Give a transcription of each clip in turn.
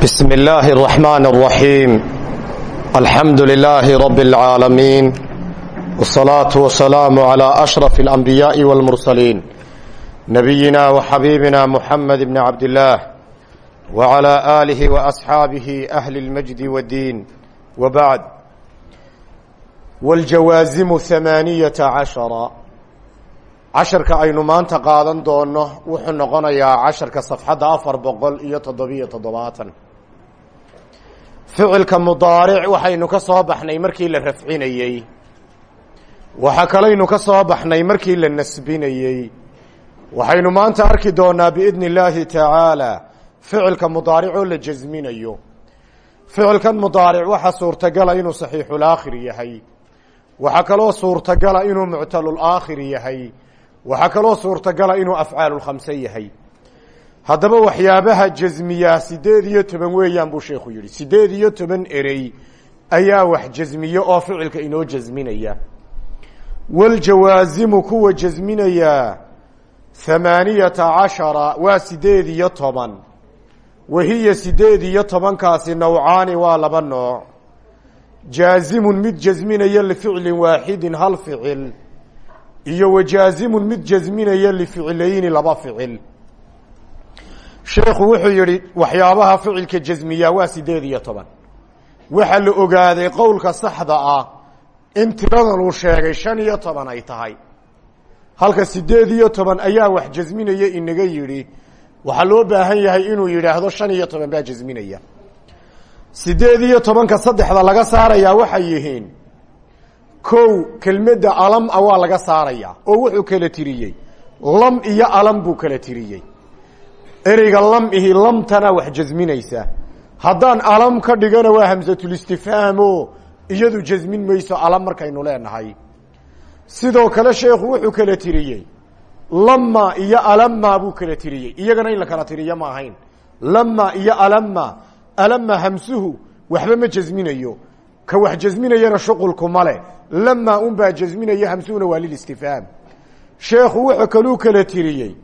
بسم الله الرحمن الرحيم الحمد لله رب العالمين والصلاة والسلام على أشرف الأنبياء والمرسلين نبينا وحبيبنا محمد بن عبد الله وعلى آله وأصحابه أهل المجد والدين وبعد والجوازم ثمانية عشر casharka aynu maanta qaadan doono wuxuu noqonayaa casharka safxadda afar boqol iyo toddobiyo toddobaatan ficilka mudaaric waxaynu ka soo baxnay markii la rafcinayey. Waxaa kalaynu ka soo baxnay markii la nasbinayey. Waxaynu maanta arki doonaa biidni illaahi tacaala ficilka mudaaric oo la jasminayo. Ficilkan mudaaric waxaa suurtagala inuu saxiixulaakhir yahay. Waxaa kaloo suurtagala inuu muctalulaakhir yahay. Waxaa kaloo suurtagala inuu afcaalulkhamse yahay haddaba waxyaabaha jasmiyaa sideed iyo toban weeyaan buu sheekhu yidhi. Sideed iyo toban erey ayaa wax jasmiye oo ficilka inoo jasminaya waljawaasimu kuwa jasminayaa hamaaniyata cashara waa sideed iyo toban. Wahiya sideed iyo tobankaasi nawcaani waa laba nooc. Jaasimun mid jasminaya lificlin waaxidin hal ficil. Iyo wajaazimun mid jasminaya lificlayni laba ficil sheekhu wuxuu yihi waxyaabaha ficilka jasmiyaa waa sideed iyo toban. Waxaa la ogaaday qowlka saxda ah in tiradan uu sheegay shan iyo toban ay tahay. Halka sideed iyo toban ayaa wax jasminaya inaga yidhi waxaa loo baahan yahay inuu yidhaahdo shan iyo toban baa jasminaya sideed iyo tobanka saddexda laga saarayaa waxay yihiin kow kelmadda alam a waa laga saarayaa oo wuxuu kala tiriyey. Lam iyo alam buu kala tiriyey ereyga lam ihi lamtana wax jasminaysa. Haddaan alam ka dhigana waa hamsatulistifhaamo iyadu jasmin mayso alam markaynu leenahay. Sidoo kale sheekhu wuxuu kala tiriyey lama iyo alama buu kala tiriyey. Iyagana in la kala tiriyo ma ahayn. Lama iyo alama alama hamsuhu waxba ma jasminayo. Ka wax jasminayana shuqulku male lama un baa jasminaya hamsuhuna waa lilistifhaam sheekhu wuxuu kaluu kala tiriyey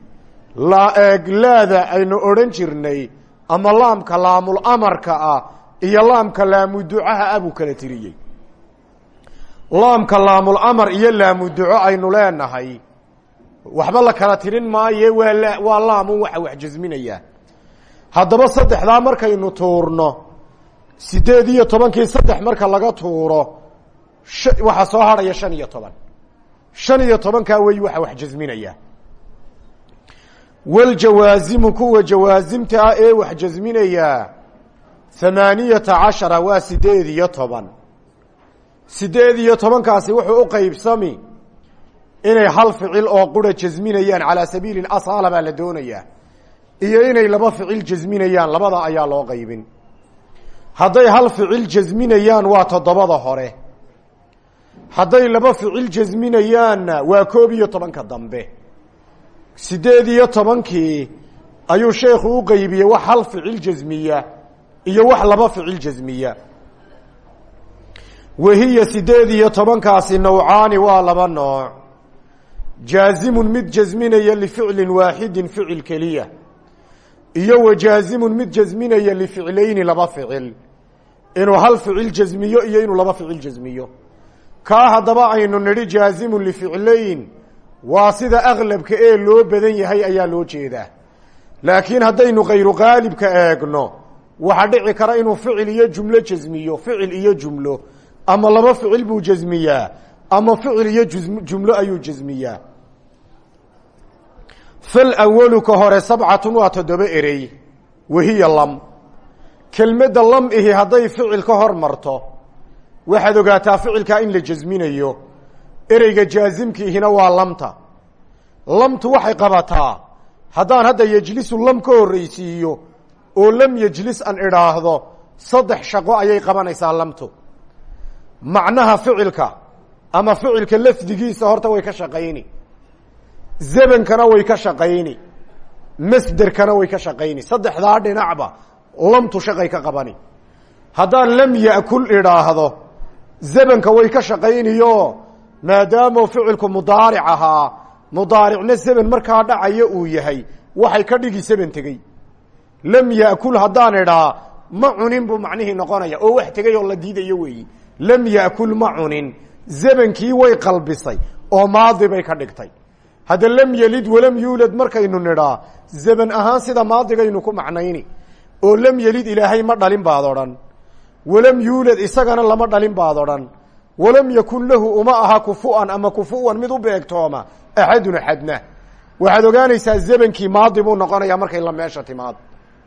laada aynu odhan jirnay ama laamka laamul amarka ah iyo laamka laamuducaha ah buu kala tiriyey. Laamka laamul amar iyo laamuduco aynu leenahay. Waxba la kala tirin maaye waa waa laamun waxa wax jasminayaa haddaba saddexdaa markaynu tuurno sideed iyo tobankii saddex marka laga tuuro waxaa soo harhaya shan iyo toban. Shan iyo tobankaa wey waxa wax jasminaya waljawaasimu kuwa jawaasimta ah ee wax jasminayaa hamaaniyata cashara waa sideed iyo toban sideed iyo tobankaasi wuxuu u qeybsami inay hal ficil oo qura jasminayaan calaa sabiili asala baa la doonayaa iyo inay laba ficil jasminayaan labada ayaa loo qaybin hadday hal ficil jasminayaan waa toddobada hore hadday laba ficil jasminayaanna waa koob iyo tobanka dambe sideed iyo tobankii ayuu sheekhu u qeybiyey wax hal ficil jasmiya iyo wax laba ficil jasmiya wahiya sideed iyo tobankaasi nawcaani waa laba nooc. Jaazimun mid jasminaya lificlin waaxidin ficil keliya. Iyo wajaazimun mid jasminaya lificlayni laba ficil. Inuu hal ficil jasmiyo iyo inuu laba ficil jasmiyo kaa haddaba aynu nidhi jaazimun lificlayn waa sida aklabka ee loo badan yahay ayaa loo jeedaa. Laakiin haddaynu kayru qaalibka eegno waxaa dhici kara inuu ficil iyo jumlo jasmiyo ficil iyo jumlo. Ama laba ficil buu jasmiyaa ama ficil iyo jumlo ayuu jasmiyaa fal awalu ka hore sabcatun waa toddoba erey wahiya lam. Kelmadda lam ihi hadday ficil ka hor marto waxaad ogaataa ficilkaa in la jasminayo ereyga jaasimkiihina waa lamta. Lamtu waxay qabataa haddaan hadda yejlisu lam ka horreysiiyo oo lam yejlis an idhaahdo saddex shaqo ayay qabanaysaa lamtu. Macnaha ficilka ama ficilka lafdigiisa horta way ka shaqayni. Zabankana way ka shaqayni. Masderkana way ka shaqayni. Saddexdaa dhinacba lamtu shaqay ka qabani. Haddaan lam yakul idhaahdo zabanka way ka shaqayniyo maadaama ficilku mudaaric ahaa. Mudaaricna zaban markaa dhacaya uu yahay. Waxay ka dhigi zaban tegey. Lam yakul haddaan idhaa ma cunin buu macnihii noqonaya. Oo wax tegay oo la diidayo weeyi. Lam yakul ma cunin. Zamankii way qalbisay. Oo maadi bay ka dhigtay. Hadda lam yelid walam yuulad markaynu nidhaa zaman ahaan sida maadigaynu ku macnayni. Oo lam yelid ilaahay ma dhalin baad odhan. Walam yuulad isagana lama dhalin baad odhan walam yakun lahu uma aha kufu'an ama kufu'an mid u beegtooma axadun axadna waxaad ogaanaysaa zamankii maadi buu noqonayaa markay la meesha timaad.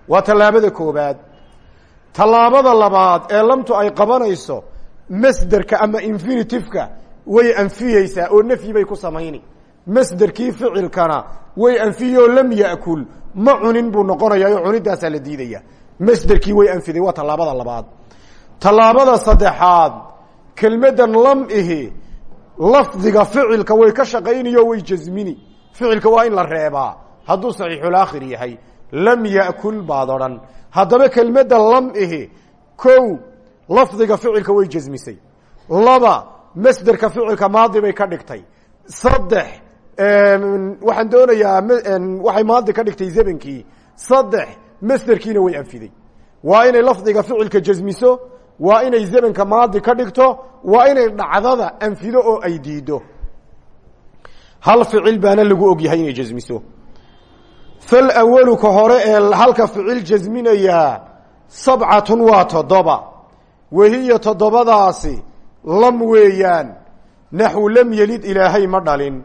Waa tallaabada koobaad. Tallaabada labaad ee lamtu ay qabanayso masderka ama infinitiveka way anfiyeysaa oo nafyi bay ku samayni. Masderkii ficilkana way anfiyoo lam yakul ma cunin buu noqonayaa oo cunidaasaa la diidaya. Masderkii way anfiday waa tallaabada labaad. Tallaabada saddexaad kelmaddan lam ihi lafdiga ficilka way ka shaqaynayo way jasmini. Ficilka waa in la reebaa hadduu saxiixulaakhir yahay lam yakul baad odhan haddaba kelmadda lam ihi kow lafdiga ficilka way jasmisay. Laba masderka ficilka maadi bay ka dhigtay. Saddex waxaan doonayaa waxay maadi ka dhigtay zamankii saddex masderkiina way anfiday. Waa inay lafdiga ficilka jasmiso waa inay zamanka maadi ka dhigto waa inay dhacdada anfido oo ay diido hal ficil baana lagu ogyahay inay jasmiso fal awalu ka hore ee halka ficil jasminayaa sabcatun waa toddoba. Wahiya toddobadaasi lam weeyaan. Naxwu lam yelid ilaahay ma dhalin.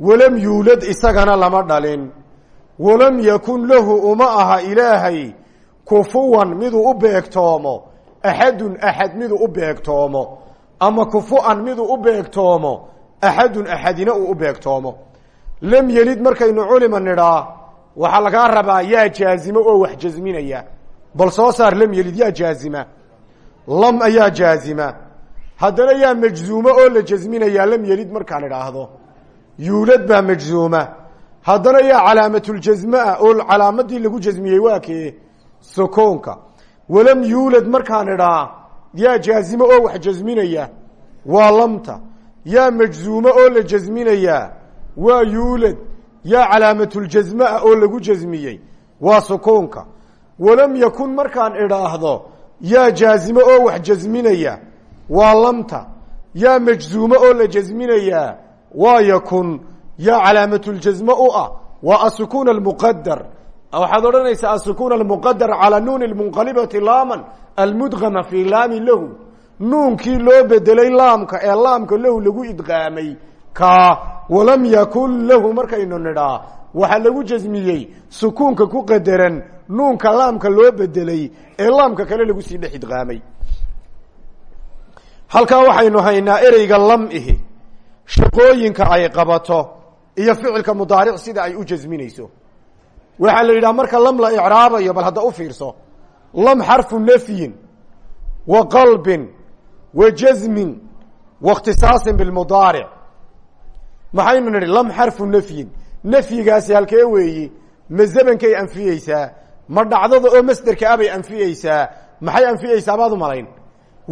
Walam yuulad isagana lama dhalin. Walam yakun lahu uma aha ilaahay kufuwan miduu u beegtoomo axadun axad miduu u beegtoomo ama kufu'an miduu u beegtoomo axadun axadina uu u beegtoomo. Lam yelid markaynu culima nidhaa waxaa lagaa rabaa yaa jaazimo oo wax jasminaya. Bal soo saar lam yelid yaa jaazima. Lam ayaa jaazima. Haddana yaa majzuumo oo la jasminayaa lam yelid markaan idhaahdo. Yuulad baa majzuuma. Haddana yaa calaamatuljasmaa oo calaamadii lagu jasmiyey waa kee walam yuulad markaan idhaa yaa jaazimo oo wax jasminaya waa lamta. Yaa majzuumo oo la jasminayaa. Waa yuulad. Yaa calaamatuljasmaa oo lagu jasmiyey. Waa sokoonka walam yakun markaan idhaahdo yaa jaazimo oo wax jasminaya waa lamta. Yaa majzuumo oo la jasminayaa. Waa yakun. Yaa calaamatuljasmo u ah. Waa asukuun almuqadar waxaad odhanaysaa asukuun almuqadar calaa nuuni lmunqalibati laaman almudgama fii laami lahu nuunkii loo bedelay laamka ee laamka lahu lagu idqaamay ka walam yakun lahu markaynu nidhaa waxaa lagu jasmiyey sukuunka ku qadaran nuunka laamka loo bedelay ee laamka kale lagu sii dhex idqaamay halkaa waxaynu haynaa ereyga lam ihi shaqooyinka ay qabato iyo ficilka mudaaric sida ay u jasminayso waxaa la yidhaha marka lam la icraabayo bal hadda u fiirso lam xarfu nafyin wa qalbin wa jasmin wa اkhtisaasin bilmudaaric maxaynu nidhi lam xarfu nafyin. Nafyigaasi halkee weeyi ma zamankay anfiyeysaa ma dhacdada oo masderka abay anfiyeysaa maxay anfiyeysaa baad u malayn?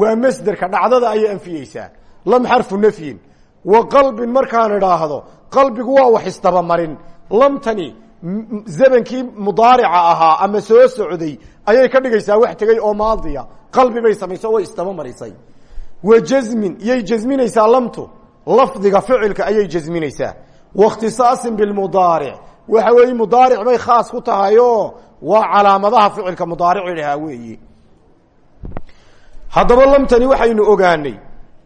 Waa masderka dhacdada ayay anfiyeysaa lam xarfu nafyin. Wa qalbin markaan idhaahdo qalbigu waa wax isdabamarin lamtani zamankii mudaarica ahaa ama soo socday ayay ka dhigaysaa wax tegey oo maadiya. Qalbi bay samayso way isdaba marisay wa jasmin yay jasminaysaa lamtu. Lafdiga ficilka ayay jasminaysaa waاkhtisaasin bilmudaaric waxa weeye mudaaric bay khaas ku tahay oo waa calaamadaha ficilka mudaarici dhahaa weeyi haddaba lamtani waxaynu ogaanay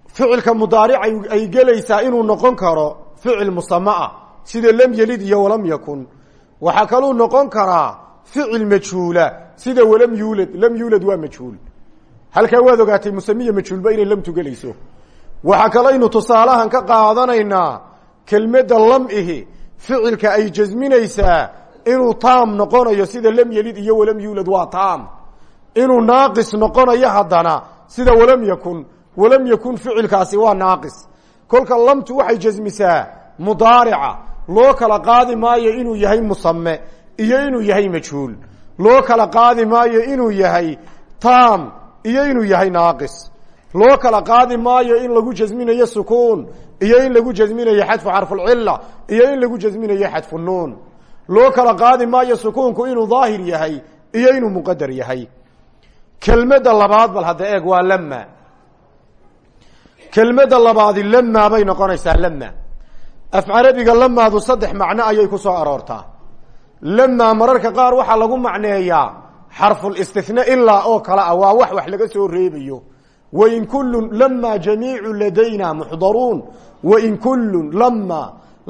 ficilka mudaaric ay gelaysaa inuu noqon karo ficil musamaah sida lam yelid iyo walam yakun waxaa kaluu noqon karaa ficil majhuula sida walam yuulad lam yuulad waa majhuul halkaa waad ogaatay musamiya majhuulba inay lamtu gelayso. Waxaa kalaynu tusaalahan ka qaadanaynaa kelmadda lam ihi ficilka ay jasminaysaa inuu taam noqonayo sida lam yelid iyo walam yuulad waa taam. Inuu naaqis noqonayo haddana sida walam yakun walam yakun ficilkaasi waa naaqis. Kolka lamtu waxay jasmisaa mudaarica loo kala qaadi maayo inuu yahay musame iyo inuu yahay majhuul. Loo kala qaadi maayo inuu yahay taam iyo inuu yahay naaqis. Loo kala qaadi maayo in lagu jasminayo sukuun iyo in lagu jasminayo xadfu xarfulcila iyo in lagu jasminayo xadfu nuun. Loo kala qaadi maayo sukuunku inuu daahir yahay iyo inuu muqadar yahay. Kelmadda labaad bal hadda eeg waa lama kelmadda labaadi lamaa bay noqonaysaa lama af carabiga lamaadu saddex macno ayay ku soo aroortaa. Lamaa mararka qaar waxaa lagu macneeyaa xarfulistithna ilaa oo kale ah waa wax wax laga soo reebayo. Wain kullun lamaa jamiicu ladayna muxdaruun. Wain kullun lama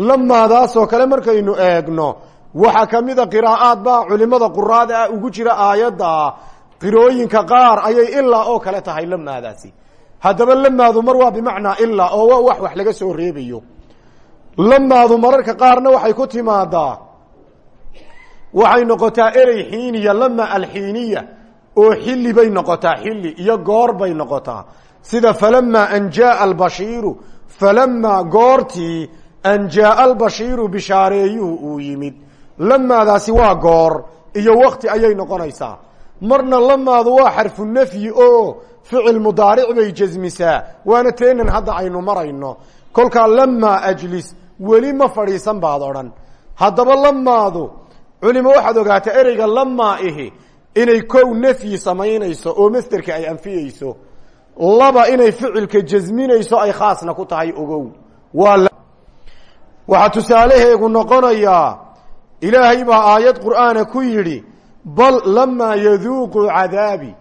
lamaadaasoo kale markaynu eegno waxaa kamida qiraa'aad baa culimada quraada ah ugu jira aayadda qirooyinka qaar ayay ilaa oo kale tahay lamaadaasi. Haddaba lamaadu mar waa bimacnaa ilaa oo waa wax wax laga soo reebayo lamaadu mararka qaarna waxay ku timaadaa. Waxay noqotaa erey xiiniya lama alxiiniya oo xilli bay noqotaa xilli iyo goor bay noqotaa. Sida falamaa an jaaa albashiiru falamaa goortii an jaaa albashiiru bishaareeyuhu uu yimid. Lamaadaasi waa goor iyo wakti ayay noqonaysaa. Marna lamaadu waa xarfu nafyi oo ficil mudaaric bay jasmisaa waana teenan hadda aynu marayno. Kolkaa lamaa ajlis weli ma fadhiisan baad odhan. Haddaba lamaadu culimo waxaad ogaataa ereyga lamaa ihi inay kow nafyi samaynayso oo masderka ay anfiyeyso laba inay ficilka jasminayso ay khaasna ku tahay ogow. Waa waxaa tusaalaheegu noqonayaa ilaahay baa aayad qur'aana ku yidhi bal lamaa yaduuquu cadaabi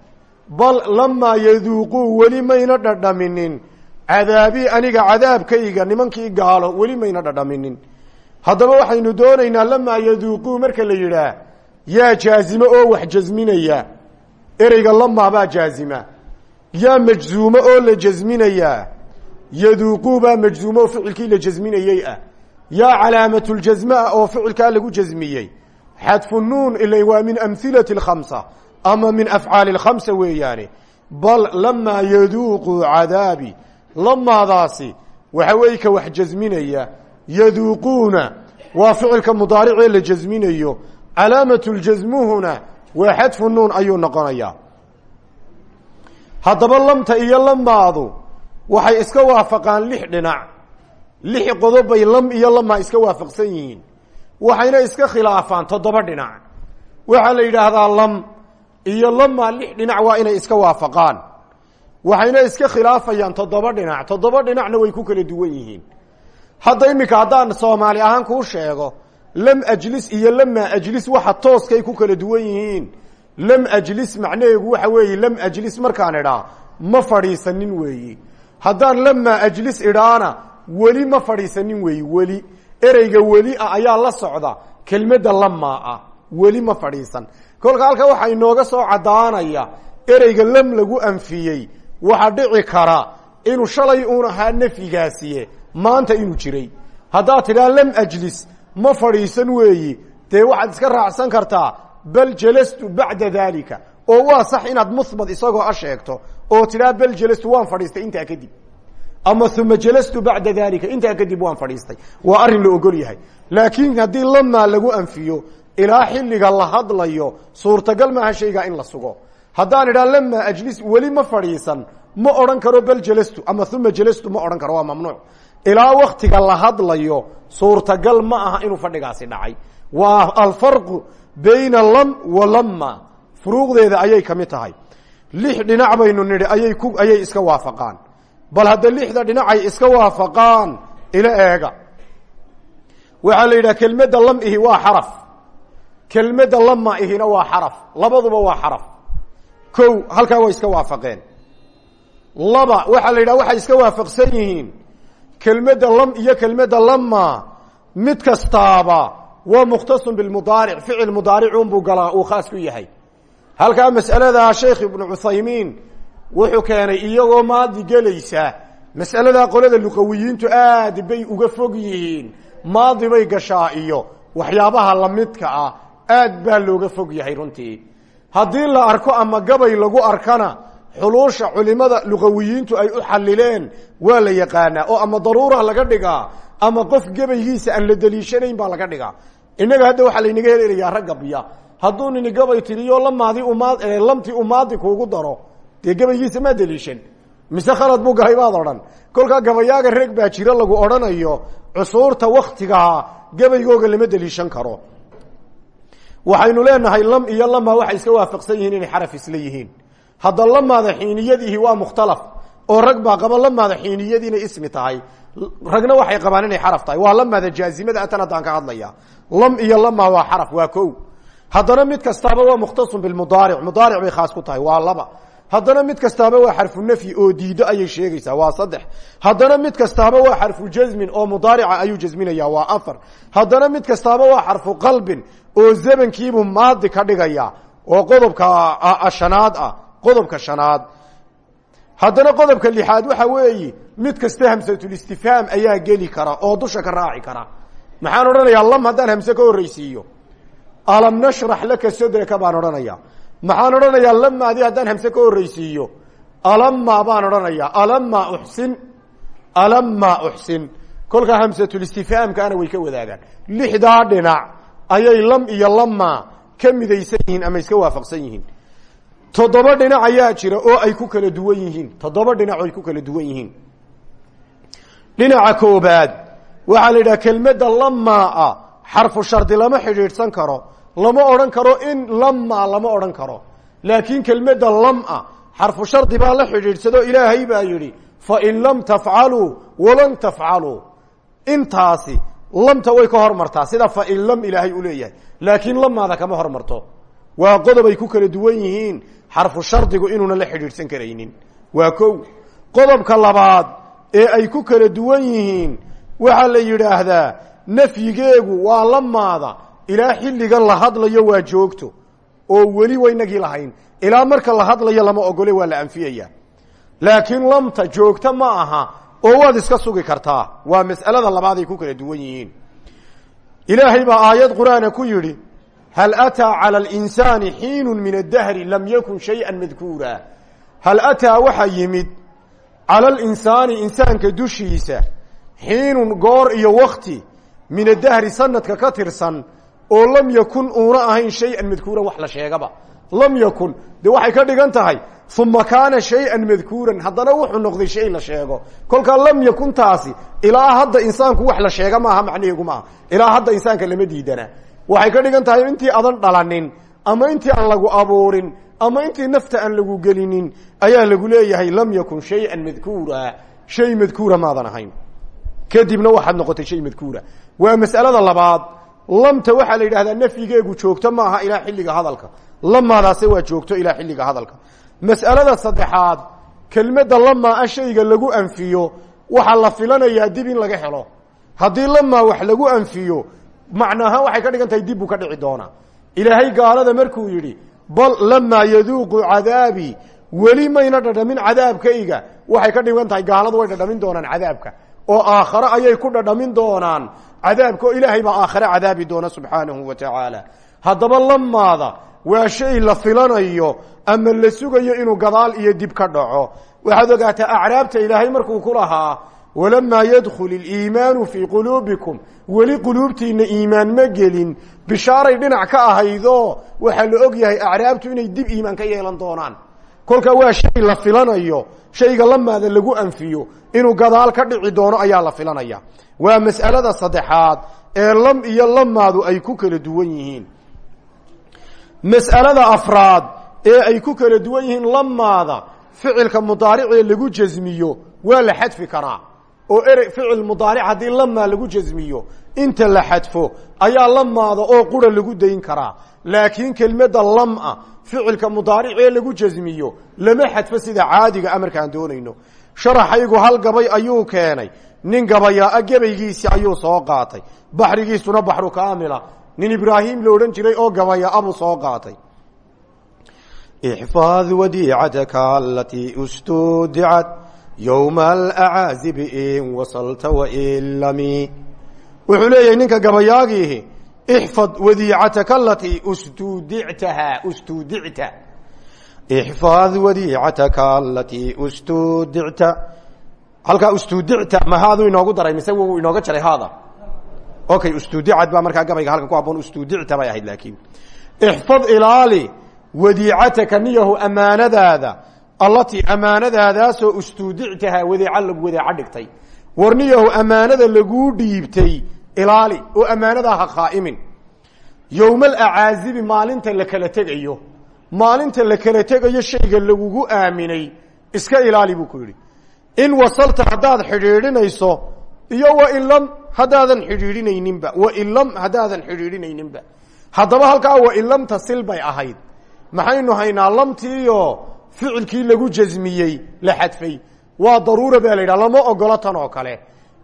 bal lamaa yaduuquu weli mayna dhadhaminin cadaabii aniga cadaabkayga nimankii gaalo weli mayna dhadhaminin. Haddaba waxaynu doonaynaa lamaa yaduuquu marka la yidhaah yaa jaazimo oo wax jasminaya ereyga lamaa baa jaazima. Yaa majzuumo oo la jasminayaa. Yaduuquu baa majzuumo oo ficilkii la jasminayey ah. Yaa calaamatljasme ah oo ficilkaa lagu jasmiyey. Xadfu nuun ila waa min amhilati اkhamsa ama min afcaali اkhamsa weeyaane. Bal lamaa yaduuquu cadaabi lamaadaasi waxa weeye ka wax jasminaya yaduuquuna waa ficilka mudaaricee la jasminayo calaamat ljasmuhuna waa xadfu nuun ayuu noqonayaa. Haddaba lamta iyo lamaadu waxay iska waafaqaan lix dhinac. Lix qodobbay lam iyo lamaa iska waafaqsan yihiin. Waxayna iska khilaafaan toddoba dhinac. Waxaa la yidhaahdaa lam iyo lamaa lix dhinac waa inay iska waafaqaan waxayna iska khilaafayaan toddoba dhinac. Toddoba dhinacna way ku kala duwan yihiin. Hadda iminka haddaan soomaali ahaan kuu sheego lam ajlis iyo lamaa ajlis waxa tooskay ku kala duwan yihiin. Lam ajlis macnaheegu waxa weeye lam ajlis markaan idhaa ma fadhiisanin weeyi. Haddaan lamaa ajlis idhaana weli ma fadhiisanin weeyi weli. Ereyga weli ayaa la socda kelmadda lamaa ah weli ma fadhiisan. Kolka halka waxaa inooga soo caddaanaya ereyga lam lagu anfiyey waxaa dhici kara inuu shalay uun ahaa nafyigaasiye maanta inuu jiray. Haddaad tidhaa lam ajlis ma fadhiisan weeyi. Dee waxaad iska raacsan kartaa bal jalastu bacda dalika oo waa sax inaad muhbat isagoo a sheegto oo tidhaa bal jalastu waan fadhiistay intaa kadib ama uma jalastu bacda dalika intaa kadib waan fadhiistay. Waa arrin la ogol yahay. Laakiin haddii lamaa lagu anfiyo ilaa xilliga la hadlayo suurtagal maaha shaygaa in la sugo haddaan idhaa lamaa ajlis weli ma fadhiisan ma odhan karo bal jalastu ama uma jalastu ma odhan karo waa mamnuuc. Ilaa waktiga la hadlayo suurtagal ma aha inuu fadhigaasi dhacay. Waa alfarqu bayna lam wa lama furuuqdeeda ayay ka mid tahay. Lix dhinac baynu nidhi ayay ku ayay iska waafaqaan. Bal hadda lixda dhinacay iska waafaqaan ila eega. Waxaa la yidhaha kelmadda lam ihi waa xaraf. Kelmadda lama ihina waa xaraf. Labaduba waa xaraf kow halkaa way iska waafaqeen. Laba waxaa la yidhaha waxay iska waafaqsan yihiin. Kelmadda lam iyo kelmadda lama mid kastaaba waa mukhtasun bilmudaaric ficil mudaaricunbuu galaa uu khaas ku yahay. Halkaa mas'aladaa sheekh ibnu cuthaymiin wuxuu keenay iyagoo maadi gelaysa mas'aladaa qolada luqawiyiintu aad bay uga fog yihiin. Maadi bay gashaa iyo waxyaabaha lamidka ah aad baa looga fog yahay runtii haddii la arko ama gabay lagu arkana xuluusha culimada luqawiyiintu ay u xalileen waa la yaqaanaa oo ama daruura laga dhigaa ama qof gebaygiisa aan la deliishanayn baa laga dhigaa. Innaga hadda waxaa laynaga helelayaa ragga biya hadduu nini gabay tiriyo lamaadi umaad lamtii umaadi kuugu daro dee gabaygiisa maa deliishan. Mise khalad buu galay baad odhan. Kolkaa gabayaaga reeg baa jiro lagu odhanayo cusuurta waktigaa gabaygooga lama deliishan karo waxaynu leenahay lam iyo lama waxay iska waafaqsan yihiin inay xaraf isla yihiin. Lamaada xiiniyadiihi waa mukhtalaf oo rag qaba lamaada xiiniyadii inay ismi tahay. Ragna waxay qabaan inay xaraf tahay. Waa lamaada jaazimada atan haddaan hadlaya lam iyo lama waa xaraf waa ko haddana mid kastaaba waa mukhtasun bilmudaaric mudaaric bay khaas ku tahay waa laba. Haddana mid kastaaba waa xarfu nafyi oo diido ayay sheegaysaa waa saddex. Haddana mid kastaaba waa xarfu jasmin oo mudaarica ayuu jasminaya waa afar. Haddana mid kastaaba waa xarfu qalbin oo zamankiibuu maadi ka dhigaya oo qodobka shanaad ah qodobka shanaad. Haddana qodobka lixaad waxa weeye mid kasta hamsatulistifhaam ayaa geli kara oo dusha ka raaci kara. Maxaan odhanayaa lam haddaan hamse ka horreysiiyo alam nashrax laka sodraka baan odhanaya maxaan odhanayaa lamaadi haddaan hamse ka horreysiiyo alama baan odhanayaa. Alama uxsin. Alama uxsin. Kolkaa hamsatulistifhaamkaana way ka wadaagaan. Lixdaa dhinac ayay lam iyo lama ka midaysan yihiin ama iska waafaqsan yihiin. Toddoba dhinac ayaa jira oo ay ku kala duwan yihiin. Toddoba dhinac oo ay ku kala duwan yihiin. Dhinaca koobaad waxaa la yidhaha kelmadda lamaa xarfu shardi lama xidhiidhsan karo lama odhan karo in lama lama odhan karo. Laakiin kelmadda lama xarfu shardi baa la xidhiidhsado ilaahay baa yidhi fain lam tafcaluu walan tafcaluu. Intaasi lamta way ka hormartaa sida fain lam ilaahay u leeyahay. Laakiin lamaada kama hormarto. Waa qodob ay ku kala duwan yihiin xarfu shardigu inuuna la xidhiidhsan karaynin. Waa kow. Qodobka labaad ee ay ku kala duwan yihiin waxaa la yidhaahdaa nafyigeegu waa lamaada ilaa xilligan la hadlayo waa joogto oo weli waynagii lahayn. Ilaa marka la hadlayo lama ogole waa la anfiyaya. Laakiin lamta joogto ma aha oo waad iska sugi kartaa waa mas'alada labaad ay ku kala duwan yihiin ilaahay baa aayad qur'aana ku yidhi hal ataa calى اlinsaani xiinu min adahri lam yakun shayئa madkuura hal ataa waxaa yimid cala alinsaani insaanka dushiisa xiinun goor iyo wakti min adahri sanadka ka tirsan oo lam yakun uuna ahayn shay-an madkuuran wax la sheegaba lam yakun dee waxay ka dhigan tahay Uma kaana shay-an madkuuran haddana wuxuu noqday shay la sheego. Kolkaa lam yakun taasi ilaa hadda insaanku wax la sheega maaha macnaheegu maaha. Ilaa hadda insaanka lama diidana. Waxay ka dhigan tahay intii adan dhalanin ama intii aan lagu abuurin ama intii nafta aan lagu gelinin ayaa lagu leeyahay lam yakun shay-an madkuura shay madkuura maadan ahayn. Kadibna waxaad noqotay shay madkuura waa mas'alada labaad. Lamta waxaa la yidhahdaa nafyigeegu joogto maaha ilaa xilliga hadalka. Lamaadaase waa joogto ilaa xilliga hadalka mas'alada saddexaad kelmadda lamaa shayga lagu anfiyo waxaa la filanayaa dib in laga helo. Haddii lamaa wax lagu anfiyo macnaahaan waxay ka dhigan tahay dib buu ka dhici doonaa. Ilaahay gaalada markuu yidhi bal lamaa yaduuqu cadaabii weli mayna dhadhamin cadaabkayga. Waxay ka dhigan tahay gaaladu way dhadhamin doonaan cadaabka. Oo aakhare ayay ku dhadhamin doonaan. Cadaabka oo ilaahay baa aakhare cadaabi doona subxaanahu wa tacaala. Haddaba lamaada waa shay la filanayo ama la sugayo inuu gadaal iyo dib ka dhaco. Waxaad ogaataa acraabta ilaahay markuu ku lahaa walamaa yadkul iliimaanu fii quluubikum. Weli quluubtiina iimaan ma gelin. Bishaaray dhinac ka ahaydo waxaa la og yahay acraabtu inay dib iimaan ka yeelan doonaan. Kolkaa waa shay la filanayo shayga lamaada lagu anfiyo inuu gadaal ka dhici doono ayaa la filanaya. Waa mas'alada saddexaad ee lam iyo lamaadu ay ku kala duwan yihiin mas'alada afraad ee ay ku kala duwan yihiin lamaada ficilka mudaaricee lagu jasmiyo waa la xadfi karaa. Oo ere ficil mudaaric haddii lamaa lagu jasmiyo inta la xadfo ayaa lamaada oo qura lagu dayn karaa. Laakiin kelmadda lama ficilka mudaaric ee lagu jasmiyo lama xadfo sida caadiga amarkaan doonayno. Sharaxaygu hal gabay ayuu keenay nin gabayaa-a gebaygiisii ayuu soo qaatay. Baxrigiisuna baxru kaamila nin ibraahim la odhan jiray oo gabayaa-a buu soo qaatay. Ixfaad wadiicataka alatii ustudicat yowma alacaazibi in wasalta wain lami wuxuu leeyahay ninka gabayaagiihi ixfad wadiicataka alatii ustudictaha ustudicta ixfaad wadiicataka alatii ustudicta halkaa ustudicta ma haaduu inoogu daray mise wuu inooga jaray haada okay ustudicad baa markaa gabayga halkan ku haboon ustudicta bay ahayd laakiin. Ixfad ilaali wadiicataka niyahu amaanadaada allatii amaanadaadaasoo ustudictahaa wadeeca lagu wadeeco dhigtay. Warniyahu amaanada laguu dhiibtay ilaali oo amaanadaa ha khaa'imin. Yowma alacaazibi maalinta la kala tegayo maalinta la kala tegayo shayga lagugu aaminay iska ilaali buu ku yidhi. In wasalta haddaad xidhiidhinayso iyo wain lam haddaadan xidhiidhinayninba. Wain lam haddaadan xidhiidhinayninba. Haddaba halkaa wain lam tasil bay ahayd. Maxaynu haynaa lamtiiyo ficilkii lagu jasmiyey la xadfay. Waa daruura baa la yidhaha lama ogolo tan oo kale.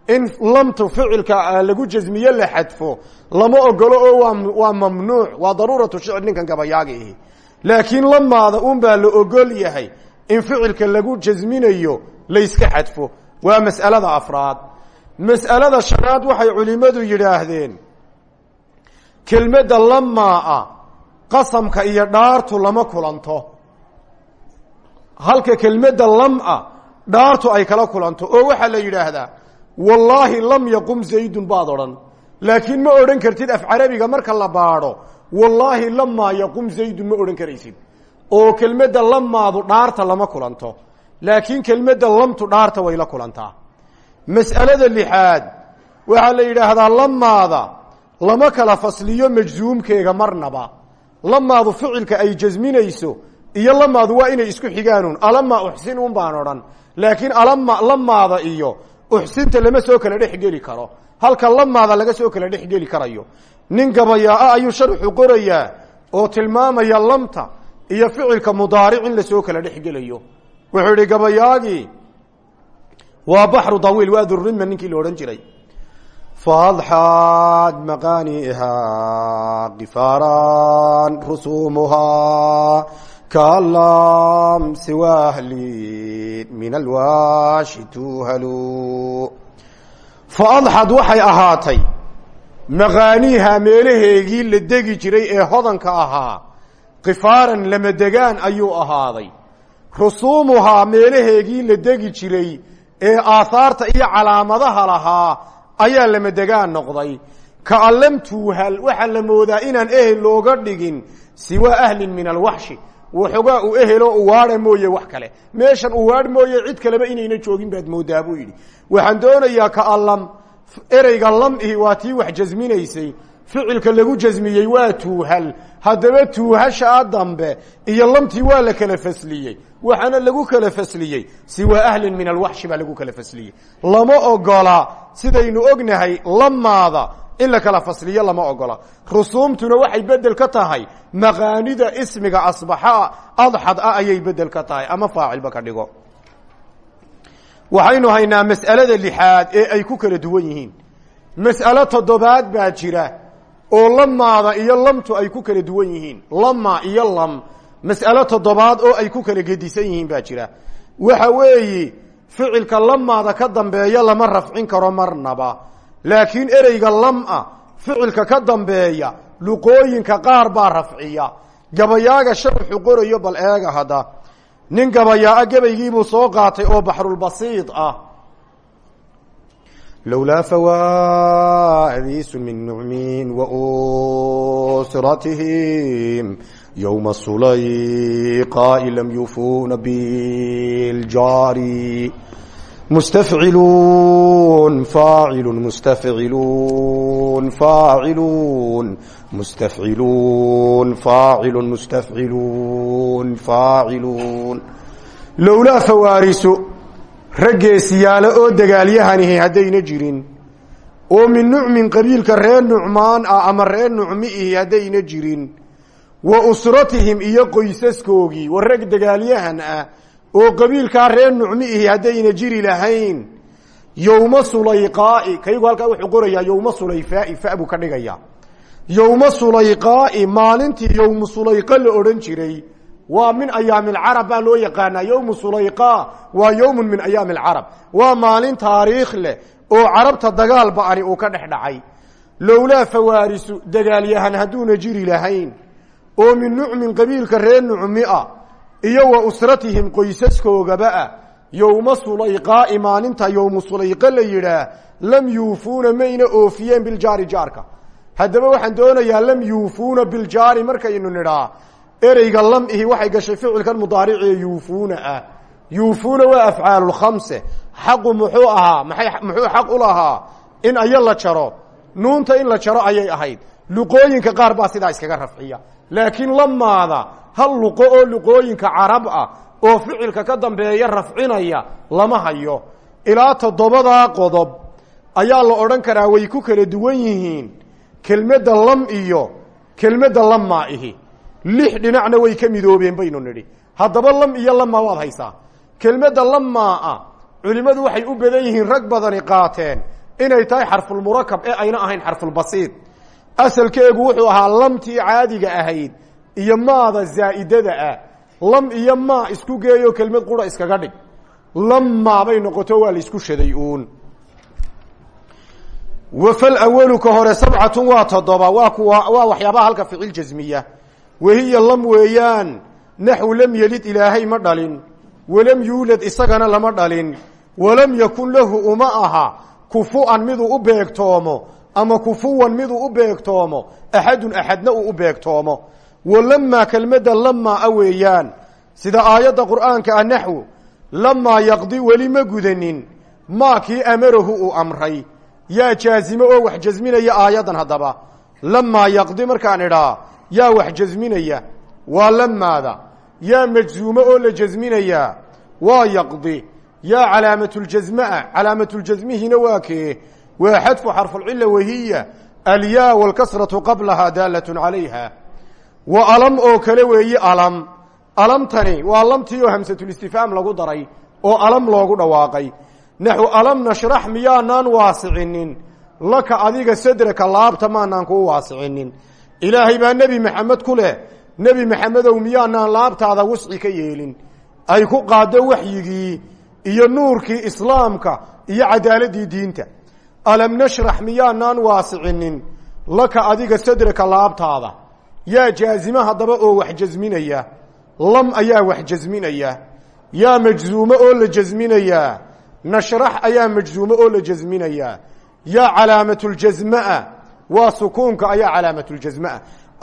In lamtu ficilka lagu jasmiye la xadfo lama ogolo oo waa waa mamnuuc waa daruuratu shicr ninkan gabayaaga ihi. Laakiin lamaada un baa la ogol yahay in ficilka lagu jasminayo layska xadfo. Waa mas'alada afraad mas'alada shanaad waxay culimmadu yidhaahdeen kelmadda lamaa-a qasamka iyo dhaartu lama kulanto. Halka kelmadda lam-a dhaartu ay kala kulanto. Oo waxaa la yidhaahdaa wallaahi lam yaqum zaydun baad odhan. Laakiin ma odhan kartid af carabiga marka la baadho wallaahi lamaa yaqum zaydun ma odhan karaysid. Oo kelmadda lamaadu dhaarta lama kulanto. Laakiin kelmadda lamtu dhaarta way la kulantaa mas'alada lixaad. Waxaa la yidhaahdaa lamaada lama kala fasliyo majzuumkeega marnaba. Lamaadu ficilka ay jasminayso iyo lamaadu waa inay isku xigaanuun alama uxsin un baan odhan. Laakiin alama lamaada iyo uxsinta lama soo kala dhex geli karo. Halka lamaada laga soo kala dhex geli karayo. Nin gabayaa-a ayuu sharxu qorayaa oo tilmaamaya lamta iyo ficilka mudaaric in la soo kala dhex gelayo. Wuxuu idhi gabayaagii waa baxru dawiil waa durrima ninkii la jiray. Faadxaad maqaanihaa qifaaran rusuumuhaa kalam siwahli min alwaashi tuhalu faadxad waxay ahaatay maqaaniiha meelaheegii la degi jiray ee hodanka ahaa qifaaran lamadegaan ayuu ahaaday. Rusuumuhaa meelaheegii la degi jiray ee aahaarta iyo calaamadaha lahaa ayaa lamadegaan noqday. Kaan lam tuuhal waxaa la moodaa inaan ehel looga dhigin siwa ahlin min alwaxshi waxoogaa u ehelo uwaada mooye wax kale. Meeshan uwaadh mooye cid kaleba inayna joogin baad moodaa buu yidhi. Waxaan doonayaa kaan lam ereyga lam ihi waa tii wax jasminaysay ficilka lagu jasmiyey waa tuuhal. Haddaba tuuhashaa dambe iyo lamtii waa la kala fasliyey waxaana lagu kala fasliyey siwa ahlin min alwaxshi baa lagu kala fasliyey. Lama ogola sidaynu ognahay lamaada in la kala fasliyo lama ogola. Rusuumtuna waxay bedel ka tahay maqaanida ismiga asbaxa adxad ah ayay bedel ka tahay ama faacilba ka dhigo. Waxaynu haynaa mas'alada lixaad ee ay ku kala duwan yihiin. Mas'alo toddobaad baa jira oo lamaada iyo lamtu ay ku kala duwan yihiin. Lama iyo lam. Mas'alo toddobaad oo ay ku kala gedisan yihiin baa jira. Waxa weeye ficilka lamaada ka dambeeya lama rafcin karo marnaba. Laakiin ereyga lam-a ficilka ka dambeeya luqooyinka qaar baa rafciya. Gabayaaga sharxu qorayo bal eega hadda nin gabayaa-a gebaygiibuu soo qaatay oo baxrulbasiid ah lowlaa fawaadiisu min nucmin wausratihim yowma sulayqaai lam yufuuna biljaari mustafciluun faacilun mustafciluun faaciluun mustafciluun faacilun mustafciluun faaciluun lowlaa fawaarisu raggeesiyaalo oo dagaalyahanihi haddayna jirin. Oo min nucmin qabiilka reer nucmaan ah ama reer nucmi ihi haddayna jirin. Wa usratihim iyo qoysaskoogii wa rag dagaalyahan ah oo qabiilkaa reer nucmi ihi haddayna jiri lahayn. Yowma sulayqaai kaygu halkaa wuxuu qorayaa yowma sulayfaai fa buu ka dhigayaa. Yowma sulayqaai maalintii yowmu sulayqa la odhan jiray waa min ayaami alcarab baa loo yaqaanaa yowmu sulayqa waa yowmun min ayaami alcarab waa maalin taariikh leh oo carabta dagaal ba'ani uu ka dhex dhacay. Lowlaa fawaarisu dagaalyahan hadduuna jiri lahayn. Oo min nucmin qabiilka reer nucmi ah iyo wa usratihim qoysaskoogaba ah. Yowma sulayqaai maalinta yowmu sulayqa la yidhaah lam yuufuuna mayna oofiyeen biljaari jaarka. Haddaba waxaan doonayaa lam yuufuuna biljaari markaynu nidhaa ereyga lam ihi waxay gashay ficilkan mudaaricee yuufuuna ah. Yuufuuna waa afcaalulkhamse xaqu muxuu ahaa maay muxuu xaq u lahaa? In aya la jaro. Nuunta in la jaro ayay ahayd. Luqooyinka qaar baa sidaa iskaga rafciya. Laakiin lamaada hal luqo oo luqooyinka carab ah oo ficilka ka dambeeya rafcinaya lama hayo. Ilaa toddobadaa qodob ayaa la odhan karaa way ku kala duwan yihiin. Kelmadda lam iyo kelmadda lamaa ihi lix dhinacna way ka midoobeen baynu nidhi. Haddaba lam iyo lamaa waad haysaa. Kelmadda lamaa culimmadu waxay u badan yihiin rag badani qaateen inay tahay xarfulmurakab ee ayna ahayn xarfulbasiid asalkeegu wuxuu ahaa lamtii caadiga ahayd iyo maada zaa'idada ah. Lam iyo maa isku geeyo kelmad qura iskaga dhig. Lamaa bay noqoto waa la isku shaday uun. Wafal awalu ka hore sabcatun waa toddoba waa kuwa waa waxyaabaha halka ficil jasmiya wahiya lam weeyaan naxwu lam yelid ilaahay ma dhalin. Walam yuulad isagana lama dhalin. Walam yakun lahu uma aha. Kufu'an miduu u beegtoomo. Ama kufuwan miduu u beegtoomo. Axadun axadna uu u beegtoomo. Walamaa kelmadda lamaa a weeyaan sida aayadda qur'aanka ah naxwu lamaa yaqdi weli ma gudanin. Maa kii amarahu uu amray. Yaa jaazimo oo wax jasminaya aayaddan haddaba. Lamaa yaqdi markaan idhaa yaa wax jasminaya waa lamaada yaa majzuumo oo la jasminayaa waa yaqdi. Yaa calaamatuljasmaa calaamatuljasmihina waa kee. Waa xadfu xarfulcila wahiya alyaa walkasratu qablahaa daalatun calayha. Wa alam oo kale weeye alam. Alamtani waa lamtii oo hamsatulistifaam lagu daray oo alam loogu dhawaaqay. Naxu alam nashrax miyaanaan waasicinin. Laka adiga sadraka laabta maanaan kuu waasicinin ilaahay baa nebi maxamed ku leh. Nebi maxamedow miyaanaan laabtaada wusci ka yeelin. Ay ku qaaddo waxyigii iyo nuurkii islaamka iyo cadaaladii diinta. Alam nashrax miyaanaan waasicinin. Laka adiga sadraka laabtaada. Yaa jaazima haddaba oo wax jasminaya. Lam ayaa wax jasminaya. Yaa majzuumo oo la jasminayaa nashrax ayaa majzuumo oo la jasminayaa yaa calaamatuljasmaa waa sukuunka ayaa calaamatuljasmaa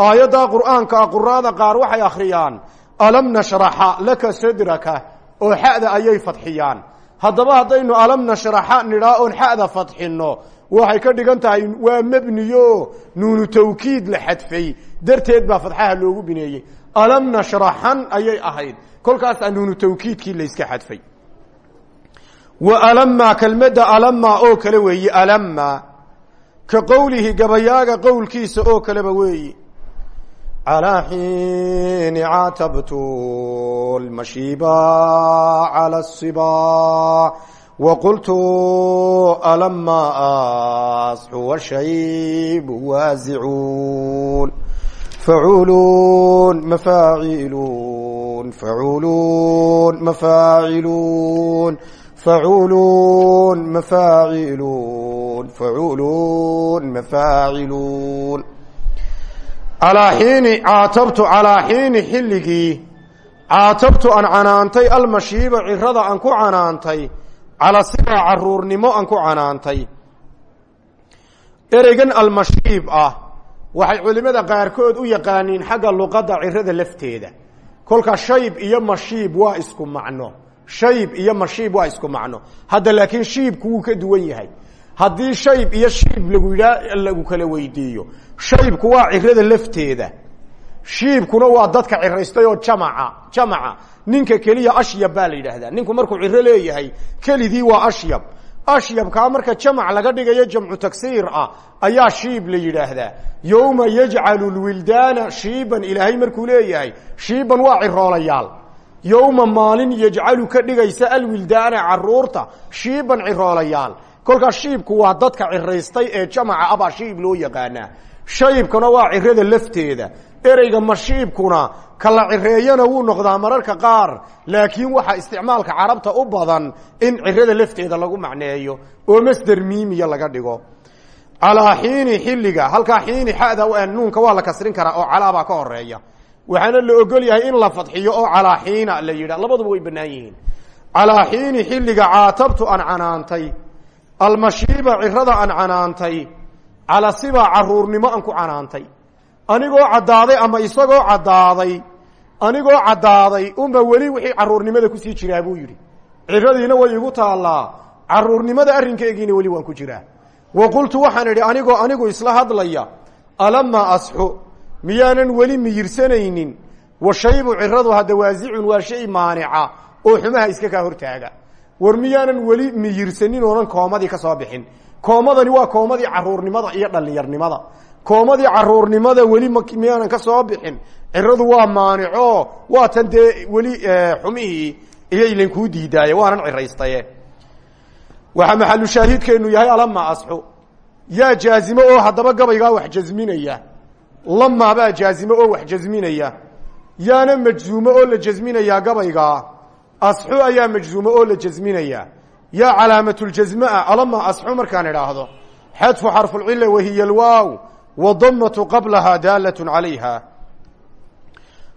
aayaddaa qur'aankaa quraada qaar waxay akhriyaan alam nashraxa laka sadraka? Oo xa'da ayay fadxiyaan. Haddaba haddaynu alam nashraxa nidhaa oon xa'da fadxinno waxay ka dhigan tahay waa mebniyo nuunu tawkiid la xadfay. Darteed baa fadxaha loogu bineeyey. Alam nashraxan ayay ahayd. Kolkaasaa nuunu tawkiidkii layska xadfay. Wa alamaa kelmadda alamaa oo ka qowlihi gabayaaga qowlkiisa oo kaleba weeye calaa xiini catabtu lmashiiba cala asiba waqultu alama asxu washaybu waasicuun. Facuuluun mafaaciluun facuuluun mafaaciluun facuuluun mafaaciluun facuuluun mafaaciluun calaa xiini caatabtu calaa xiini xilligii caatabtu aan canaantay almashiiba cirada aan ku canaantay calaa sibaa caruurnimo aan ku canaantay ereygan almashiib ah waxay culimmada qaarkood u yaqaaniin xagga luqadda cirada lafteeda kolka shayb iyo mashiib waa isku macno shayb iyo mashiib waa isku macno. Hadda laakiin shiibku wuu ka duwan yahay. Haddii shayb iyo shiib lagu yidhaa lagu kala weydiiyo. Shaybku waa cirada lafteeda. Shiibkuna waa dadka ciraystay oo jamaca jamaca. Ninka keliya ashyab baa la yidhaahdaa. Ninku markuu ciro leeyahay kelidii waa ashyab. Ashyabkaa marka jamac laga dhigayo jamcu tagsiir ah ayaa shiib la yidhaahdaa. Yowma yajcalu lwildaana shiiban ilaahay markuu leeyahay shiiban waa ciroolayaal yowma maalin yajcalu ka dhigaysa alwildaana carruurta shiiban ciroolayaal kolkaas shiibku waa dadka ciraystay ee jamaca abaa shiib loo yaqaanaa. Shaybkuna waa cirada lafteeda. Ereyga mashiibkuna kala cireeyana wuu noqdaa mararka qaar. Laakiin waxaa isticmaalka carabta u badan in cirada lafteeda lagu macneeyo oo masder miimiya laga dhigo. Calaa xiini xilliga halkaa xiini xada nuunka waa la kasrin karaa oo calaabaa ka horreeya waxaana la ogol yahay in la fadxiyo oo calaa xiina la yidha. Labaduba way bannaan yihiin. Calaa xiini xilliga caatabtu aan canaantay. Almashiiba cirada aan canaantay. Cala sibaa caruurnimo aan ku canaantay. Anigoo caddaaday ama isagoo caddaaday anigoo caddaaday unba weli wixii caruurnimada ku sii jiraa buu yidhi. Ciradiina way igu taallaa. Caruurnimada arrinkeygiina weli waan ku jiraa. Wa qultu waxaan idhi anigoo anigu isla hadlaya alamaa asxu miyaanan weli miyirsanaynin wa shaybu ciradu hadda waasicun waa shay maanica oo xumaha iska kaa hortaaga. War miyaanan weli miyirsanin oonan koomadii ka soo bixin. Koomadani waa koomadii caruurnimada iyo dhalinyarnimada koomadii caruurnimada weli miyaanan ka soo bixin. Ciradu waa maanico waa tan dee weli xumihii iyay lankuu diidaaye waanan ciraystaye. Waxaa maxalu shaahidkeenu yahay alama asxu. Yaa jaazimo oo haddaba gabaygaa wax jasminaya lamaa baa jaazimo oo wax jasminaya yaana majzuumo oo la jasminayaa gabaygaa asxu ayaa majzuumo oo la jasminaya yaa calaamatljasmaa alama asxu markaan idhaahdo. Xadfu xarfulcila wahiya alwaaw wadamatu qablaha daalat calayha.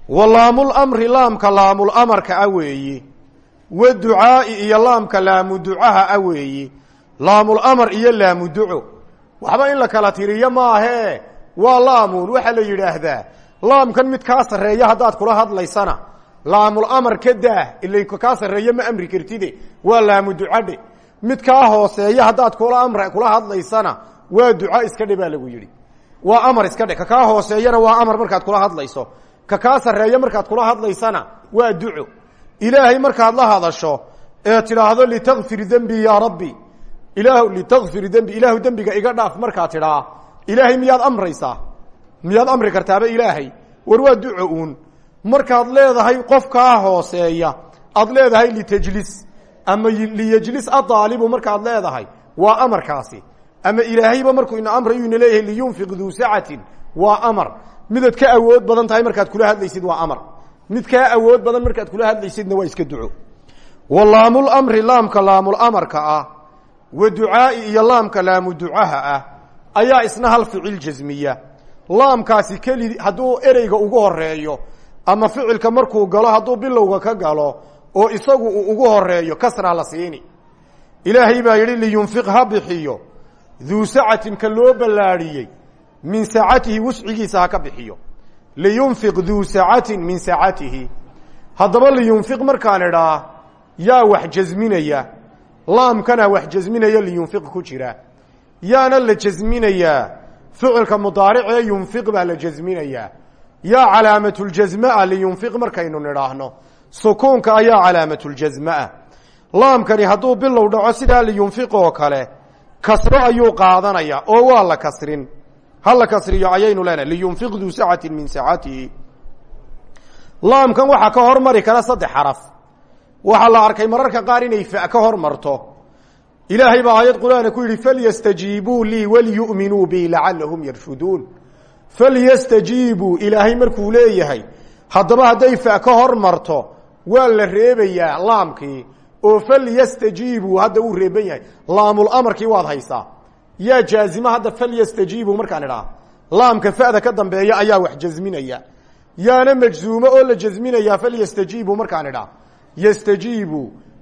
Wa laamulmri laamka laamulamarka a weeyi. Wa ducaai iyo laamka laamu ducaha a weeyi. Laamulamar iyo laamu duco. Waxba in la kala tiriyo maahee waa laamuun waxaa la yidhaahdaa. Laamkan mid kaa sarreeya haddaad kula hadlaysana. Laamulamar ka daah ila kaa ma amri kartide. Waa laamu ducadhe mid kaa hooseeya haddaad kula kula hadlaysana waa duca iska dhe baa lagu yidhi. Waa amar iska dhe ka kaa hooseeyana waa amar markaad kula hadlayso. Ka kaa sarreeyo markaad kula hadlaysana waa duco. Ilaahay markaad la hadasho ee tidhaahdo litakfir dembi yaa rabbi. Ilaah litakfir dembi ilaahu dembiga iga dhaaf markaad tidhaa ilaahay miyaad amraysaa? Miyaad amri kartaaba ilaahay? War waa duco uun. Markaad leedahay qof kaa hooseeya aad leedahay litajlis ama liyejlis adaalibu markaad leedahay waa amarkaasi. Ama ilaahayba markuu ina amrayu ina leeyahay liyunfiq duu sacatin waa amar. Midaad ka awood badan tahay markaad kula hadlaysid waa amar. Mid kaa awood badan markaad kula hadlaysidna waa iska duco. Wa laamulmri laamka laamulamarka ah wa ducaai iyo laamka laamu ducaha ah ayaa isna hal ficil jasmiya laamkaasi keli hadduu ereyga ugu horeeyo ama ficilka markuu galo hadduu bilowga ka galo oo isagu uu ugu horeeyo kasraa la siini. Ilaahay baa yidhi liyunfiq ha bixiyo. Duu sacatin ka loo ballaadhiyey min sacatihi wuscigiisa ha ka bixiyo. Liyunfiq duu sacatin min sacatihi haddaba liyunfiq markaan idhaa yaa wax jasminaya laamkana wax jasminaya liyunfiq ku jira yaana la jasminayaa. Ficilka mudaaricee yunfiq baa la jasminayaa. Yaa calaamaةuljasmaa liyunfiq markaynu nidhaahno. Sukuunka ayaa calaamaةuljasmaa laamkani hadduu bilow dhaco sidaa liyunfiq oo kale kasro ayuu qaadanaya oo waa la kasrin. Ha la kasriyo ayaynu leenahay liyunfiq duu sacati min sacatihi laamkan waxaa ka hormari kara saddex xaraf. Waxaa la arkay mararka qaar inay fa ka hormarto ilaahay baa aayad qur'aana ku yidhi falyastajiibuu lii waliyu'minuu bi lacalahum yarshuduun falyastajiibuu ilaahay markuu leeyahay haddaba hadday fa ka hormarto waa la reebayaa laamkii. Oo falyastajiibuu hadda uu reeban yahay. Laamulamarkii waad haysaa yaa jaazima hadda falyastajiibuu markaan idhaha laamka fa'da ka dambeeya ayaa wax jasminaya. Yaana majzuumo oo la jasminayaa falyastajiibuu markaan idhaha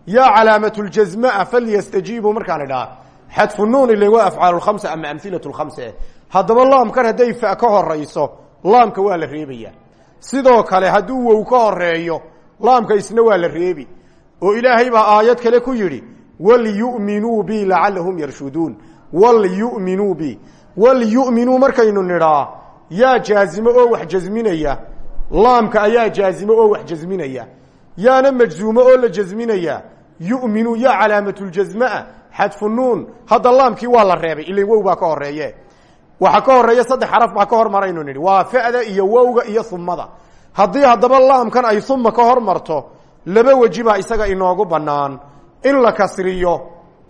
yaa calaamaةuljasmaa falyastajiibuu markaan idhaha xadfu nuun ile waa afcaal khamsa ama amhilaة اkhamse haddaba laamkan hadday fa ka horayso laamka waa la reebaya sidoo kale hadduu wow ka horeeyo laamka isna waa la reebi oo ilaahay baa aayad kale ku yidhi walyu'minuu bi lacalahum yarshuduun walyu'minuu bi walyu'minuu markaynu nidhaa yaa jaazimo oo wax jasminaya laamka ayaa jaazimo oo wax jasminaya yaana majzuumo oo la jasminaya yu'minu yaa calaamaةuljasmaa xadfu nuun. Hadda laamkii waa la reebay ila wow baa ka horeeye waxaa ka horreeya saddex xaraf baa ka hormaraynu nidhi. Waa fa'da iyo wowga iyo humada haddii haddaba laamkan ay huma ka hormarto laba weji baa isaga inoogu bannaan. In la kasriyo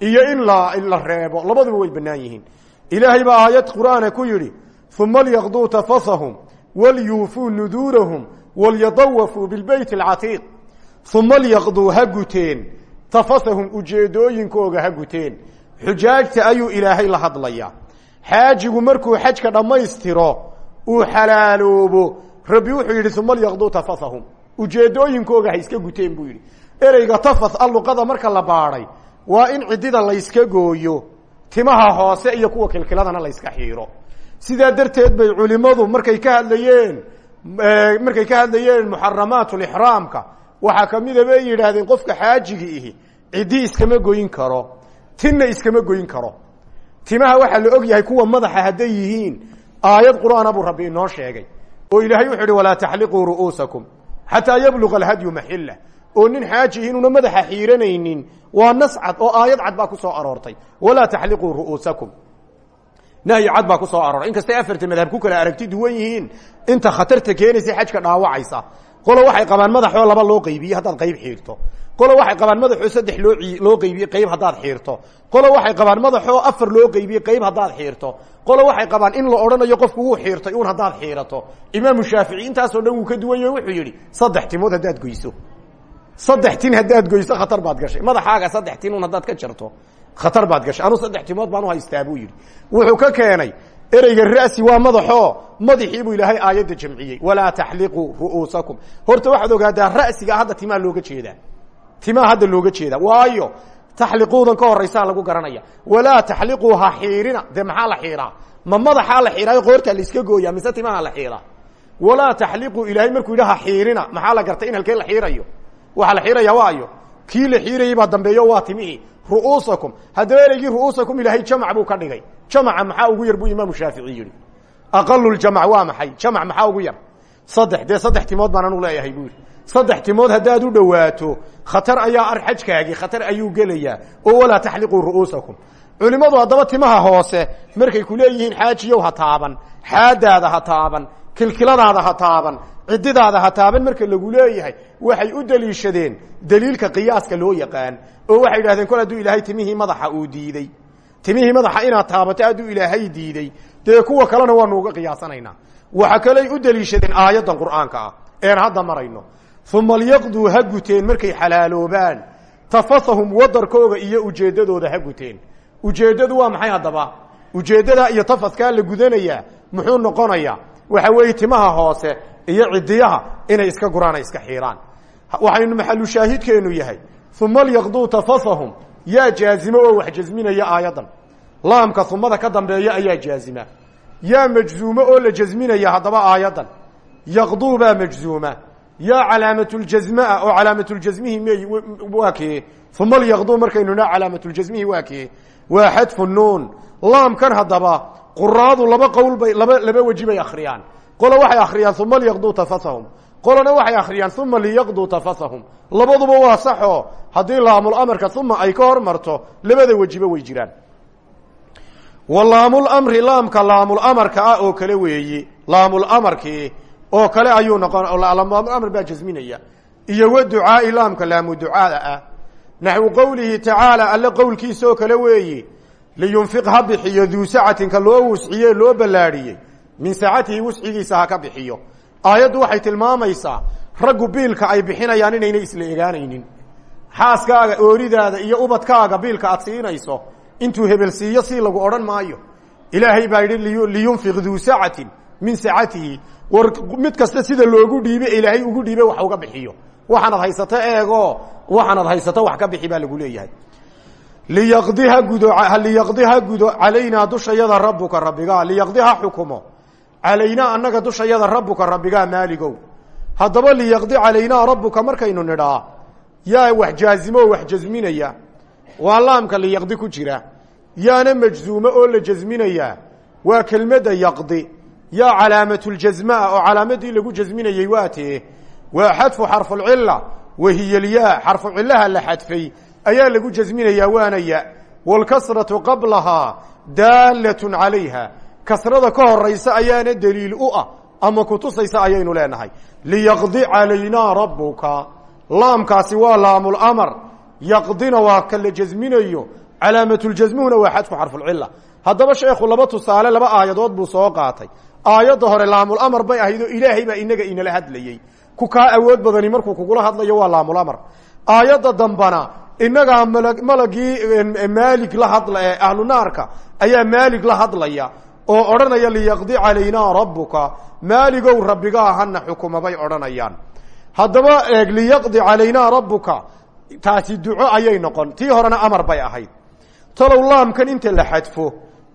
iyo in la reebo. Labaduba way bannaan yihiin. Ilaahay baa aayad qur'aana ku yidhi uma lyaqduu tafasahum walyuufuu nuduurahum walyadawafuu bilbeyt alcatiiq. Uma lyaqduu ha guteen tafasahum ujeedooyinkooga ha guteen. Xujaajta ayuu ilaahay la hadlayaa xaajigu markuu xajka dhammaystiro uu xalaaloobo. Rabbi wuxuu yidhi uma lyaqduu tafasahum. Ujeedooyinkooga ha iska guteen buu yidhi. Ereyga tafas a luqada marka la baadhay waa in cidida layska gooyo timaha hoose iyo kuwa kilkiladana layska xiiro. Sidaa darteed bay culimadu markay ka hadlayeen markay ka hadlayeen muxaramaat lixraamka waxaa kamida bay yidhaahdeen qofka xaajigi ihi ciddi iskama goyin karo tinna iskama goyin karo. Timaha waxaa la og yahay kuwa madaxa hadday yihiin aayad qur'aana buu rabbi inoo sheegay. Oo ilaahay wuxuu ihi walaa taxliquu ru'uusakum xataa yabluqa alhadyu maxila oo nin xaaji inuuna madaxa xiiranaynin waa nas cad oo aayad cad baa ku soo aroortay. Walaa taxliquu ru'uusakum. Nahyi cad baa ku soo arooray. Inkastay afarta madhab ku kala aragti duwan yihiin inta khatarta keenaysa xajka dhaawacaysa qolo waxay qabaan madaxoo laba loo qaybiye haddaad qayb xiirto. Qolo waxay qabaan madaxoo saddex loo loo qaybiye qayb haddaad xiirto. Qolo waxay qabaan madaxoo afar loo qaybiye qayb haddaad xiirto. Qolo waxay qabaan in la odhanayo qofku wuu xiirtay un haddaad xiirato. Imaamu shaafici intaasoo dhan wuu ka duwan yaho wuxuu yidhi saddex timood haddaad goyso. Saddex tin haddaad goyso khatar baad gashay. Madaxaaga saddex tin un haddaad ka jarto khatar baad gashay. Anuu saddex timood baan uhaystaa buu yidhi. Wuxuu ka keenay ereyga ra'si waa madaxoo madaxii buu ilaahay aayadda jamciyey. Walaa taxliquu ru'uusakum. Horta waxaad ogaadaa ra'siga hadda timaa looga jeedaa. Timaa hadda looga jeedaa. Waayo taxliquudan ka horaysaa lagu garanaya. Walaa taxliquu ha xiirina. Dee la xiiraa? Ma madaxaa la xiiraayo qoortaa la iska gooyaa mise timaha la xiiraa? Walaa taxliquu ilaahay markuu yidhi ha xiirina maxaa la gartay in halkee la xiirayo? Waxaa la xiiraya waayo kii la xiirayey dambeeyo waa timihii ru'uusakum. Haddaba ereygii ilaahay jamac buu ka dhigay jamaca maxaa ugu yar buu imaamu shaafici yidhi. Aqaluljamac waa maxay? Jamac maxaa ugu yar? Saddex dee saddex timood baan anu leeyahay buu yidhi. Saddex timood haddaad u dhowaato khatar ayaa ar xajkaagii khatar ayuu gelayaa. Oo walaa taxliquu ru'uusakum. Culimmadu haddaba timaha hoose markay ku leeyihiin xaajiyow ha taaban xaadaada ha taaban kilkiladaada ha taaban cididaada ha taaban marka lagu leeyahay waxay u deliishadeen daliilka qiyaaska loo yaqaan oo waxay yidhahdeen kol hadduu ilaahay timihii madaxa uu diidey timihii madaxa inaad taabato hadduu ilaahay diiday. Dee kuwa kalena waanu uga qiyaasanaynaa. Waxa kaley u deliishadeen aayaddan qur'aanka ah. Een hadda marayno. Uma lyaqduu ha guteen markay xalaaloobaan. Tafasahum wadarkooga iyo ujeeddadooda ha guteen. Ujeeddadu waa maxay haddaba? Ujeeddadaa iyo tafaskaa la gudanayaa muxuu noqonayaa waxa weeye timaha hoose iyo cidiyaha inay iska guraan ay iska xiiraan. Waxaynu maxalu shaahidkeenu yahay. Uma lyaqduu tafasahum yaa jaazimo oo wax jasminaya aayaddan laamka humada ka dambeeya ayaa jaazima. Yaa majzuumo oo la jasminaya haddaba aayaddan yaqduu baa majzuuma. Yaa calaamatljazmaa oo calaamatljasmihi mey waa kee? Uma lyaqduu markaynu na calaamatljasmihi waa kee? Waa xadfu nuun. Laamkan haddaba quraadu laba qowl bay laba laba weji bay akhriyaan. Qolo waxay akhriyaan uma lyaqduu tafasahum qolona waxay akhriyaan uma liyaqduu tafasahum labaduba waa saxoo haddii laamulamarka uma ay ka hormarto labada wejiba way jiraan. Wa laamulmri laamka laamulamarka ah oo kale weeyi laamulamarkii oo kale ayuu noqon laamul baa jasminaya. Iyo wa ducaai laamka laamu ducaada ah. Naxwu qowlihi tacaala alle qowlkiisa oo kale weeyi liyunfiq ha bixiyo duu sacatinka loo wusciye loo ballaadhiyey min saacatihi wuscigiisa ha ka bixiyo aayaddu waxay tilmaamaysaa raggu biilka ay bixinayaan inaynay isla egaanaynin. Xaaskaaga ooridaada iyo ubadkaaga biilka aad siinayso intuu hebel siiyo si lagu odhan maayo. Ilaahay baa yidhi liyunfiq duu sacatin min sacatihi war mid kasta sida loogu dhiibe ilaahay ugu dhiibe wax uga bixiyo. Waxaanad haysato eego waxaanad haysato wax ka bixi baa lagu leeyahay. Liyaqdi ha gudo liyaqdi ha gudo calaynaa dushayada rabbuka rabbigaa liyaqdi ha calaynaa annaga dushayada rabbuka rabbigaa maaligow. Haddaba liyaqdi calaynaa rabbuka markaynu nidhaa yaa wax jaazimo oo wax jasminaya. Waa laamka liyaqdi ku jira. Yaana majzuumo oo la jasminayaa waa kelmadda yaqdi. Yaa calaamatljasmaa oo calaamadii lagu jasminayey waa tee. Waa xadfu xarfulcila wahiya lyaa xarfu cilaha la xadfay ayaa lagu jasminayaa waana ya. Wاlkasraةu qablahaa daalat calayha kasrada ka horaysa ayaana daliil u ah ama kutusaysa ayaynu leenahay. Liyaqdi calaynaa rabuka laamkaasi waa laamulmr yaqdina waa ka la jasminayo. Calaamatljasmuhuna waa xadfu xarfulcila haddaba sheekhu laba tusaale laba aayadood buu soo qaatay. Aayadda hore laamulamar bay ahayd oo ilaahay baa inaga inala hadlayey ku kaa awood badani markuu kugula hadlayo waa laamulamar aayadda dambana inagaa malagii maalig la hadla ee ahlu naarka ayaa maalig la hadlaya oo odhanaya liyaqdi calaynaa rabuka maaligow rabbigaa hana xukuma bay odhanayaan. Haddaba eeg liyaqdi calaynaa rabuka taasi duco ayay noqon. Tii horena amar bay ahayd. Talow laamkan inta la xadfo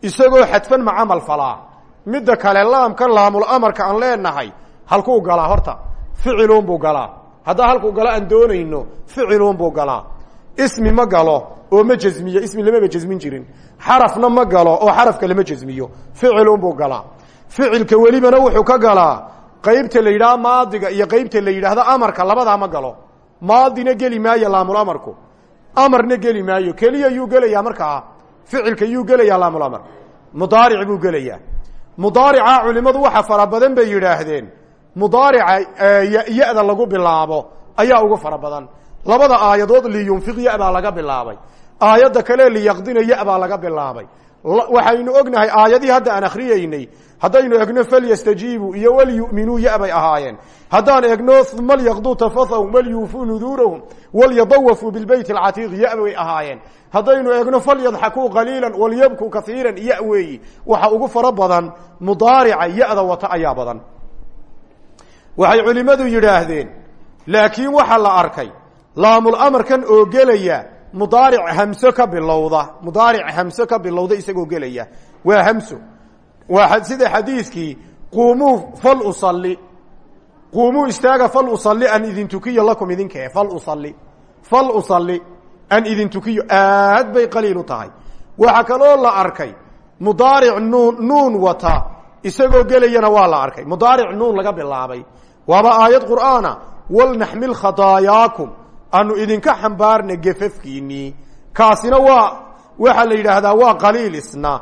isagoo xadfan ma camal falaa. Midda kale laamkan laamul amarka aan leenahay halkuu galaa horta. Ficiluunbuu galaa. Haddaa halkuu galo aan doonayno ficiluunbuu galaa. Ismi ma galo oo ma jasmiyo ismi lamaba jasmin jirin. Xarafna ma galo oo xarafka lama jasmiyo ficilunbuu galaa. Ficilka welibana wuxuu ka galaa qeybta la yidhaha maadiga iyo qeybta la yidhaahdo amarka labadaa ma galo. Maadina geli maayo laamulamarku amarna geli maayo. Keliya yuu gelayaa markaa ficilka yuu gelayaa laamulamar mudaaric buu gelayaa. Mudaarica culimadu waxa fara badan bay yidhaahdeen. Mudaarica ya-da lagu bilaabo ayaa ugu fara badan. Labada aayadood liyunfiq ya baa laga bilaabay aayadda kale liyaqdina ya baa laga bilaabay. Waxaynu ognahay aayadihii hadda aan akriyeynay haddaynu egno falyastajiibuu iyo walyu'minuu ya bay ahaayeen. Haddaan egno uma lyaqduu tafathahum walyuufuu nuduurahum walyadawafuu bilbeyt alcatiiq ya bay ahaayeen. Haddaynu egno falyadxakuu qaliila walyabkuu kaiiran ya weeyi waxa ugu fara badan mudaarica ya-da wata badan. Waxay culimmadu yidhaahdeen laakiin waxaa la arkay laamul amarkan oo gelaya mudaaric hamso ka bilowda mudaaric hamso ka bilowda isagoo gelaya. Waa hamso. Waa sida xadiiskii quumuu fal usalli. Quumuu istaaga fal usalli an idin tukiyo lakum idinkee fal usalli. Fal usalli an idin tukiyo. Aad bay qaliil u tahay. Waxaa kaloo la arkay mudaaric nuun nuun wata isagoo gelayana waa la arkay. Mudaaric nuun laga bilaabay. Waaba aayad qur'aana walnaxmil khadaayaakum anu idinka xambaarna gefafkiinii kaasina waa waxaa la yidhaahdaa waa qaliil isna.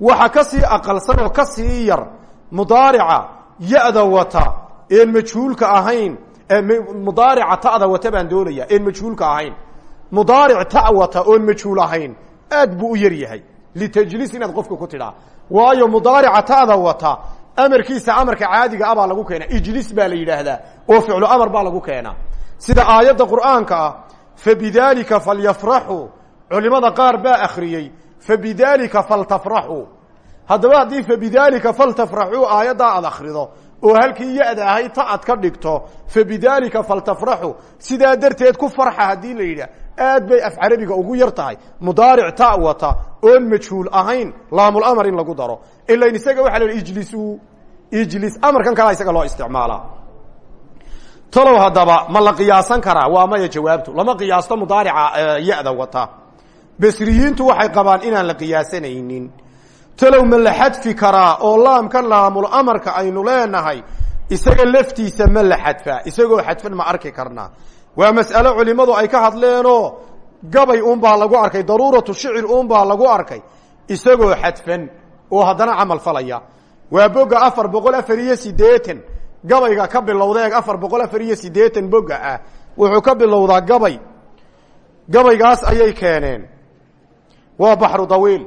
Waxa ka sii aqalsan oo ka sii yar mudaarica ya-da wata een majhuulka ahayn mudaarica ta'da baan doonaya een majhuulka ahayn. Mudaaric ta wata majhuul ahayn aad u yar yahay. Litajlis inaad qofka ku tidhaa. Waayo mudaarica ta'da amarkiisa amarka caadiga ah baa lagu keenaa. Ijlis baa la yidhaahdaa oo ficlu amar baa lagu keenaa sida aayadda qur'aanka ah fabidalika falyafraxuu culimada qaar baa akhriyey fabidalika faltafraxuu haddaba haddii fabidalika faltafraxuu aayaddaa aad akhrido oo halkii ya-da ahayd ka dhigto fabidalika faltafraxuu sidaa darteed ku farxa haddii la yidhaah aad bay af carabiga ugu yar tahay. Mudaaric ta wata oon majhuul ahayn laamul amar in lagu daro. Ilain isaga waxa la yidhi ijlisuu. Ijlis amarkan kalaa isaga loo isticmaalaa talow haddaba ma la qiyaasan karaa waa maya jawaabtu. Lama qiyaasto mudaarica ya-da wata. Basriyiintu waxay qabaan inaan la qiyaasanaynin. Talow ma la xadfi karaa oo laamkan laamul amarka aynu leenahay isaga laftiisa ma la xadfaa isagoo xadfan ma arki karnaa. Waa mas'alo culimmadu ay ka hadleenoo gabay uunbaa lagu arkay daruuratu shicir uunbaa lagu arkay. Isagoo xadfan oo haddana camal falaya. Waa boga afar boqol afar iyo sideetan gabayga ka bilowda eeg boga ah wuxuu ka bilowdaa gabay. Gabaygaas ayay keeneen. Waa baxru dawiil.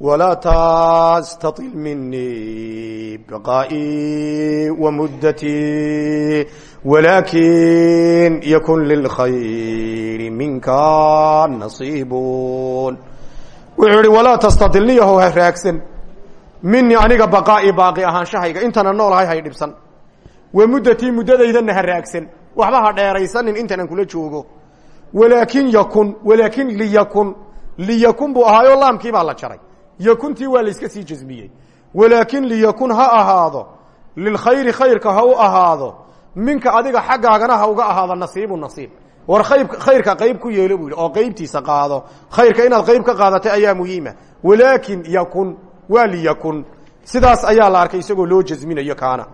Walaa tastail minii baqaa'i wa muddatii walaakin yakun lilkhayri minka nasiibun. Wuxuu yihi walaa tastadilniyaho ha raagsan. Aniga baqaa'i baaqi ahaanshahayga intana noolahay hay dhibsan wa muddatii muddadaydana ha raagsan. Waxba ha dheeraysanin intanan kula joogo. Walaakin yakun walaakin liyakun. Liyakun buu ahaayoo laamkii baa la jaray. Yakuntii waa layska sii jasmiyey walaakin liyakun ha ahaado. Lilkhayri khayrka ha u ahaado. Minka adiga xaggaagana ha uga ahaado nasiibu nasiib. War ayb khayrka qayb ku yeelo buu oo qaybtiisa qaado. Khayrka inaad qayb ka qaadatay ayaa muhiima. Walaakin yakun waa liyakun. Sidaas ayaa la arkay isagoo loo jasminayo kaana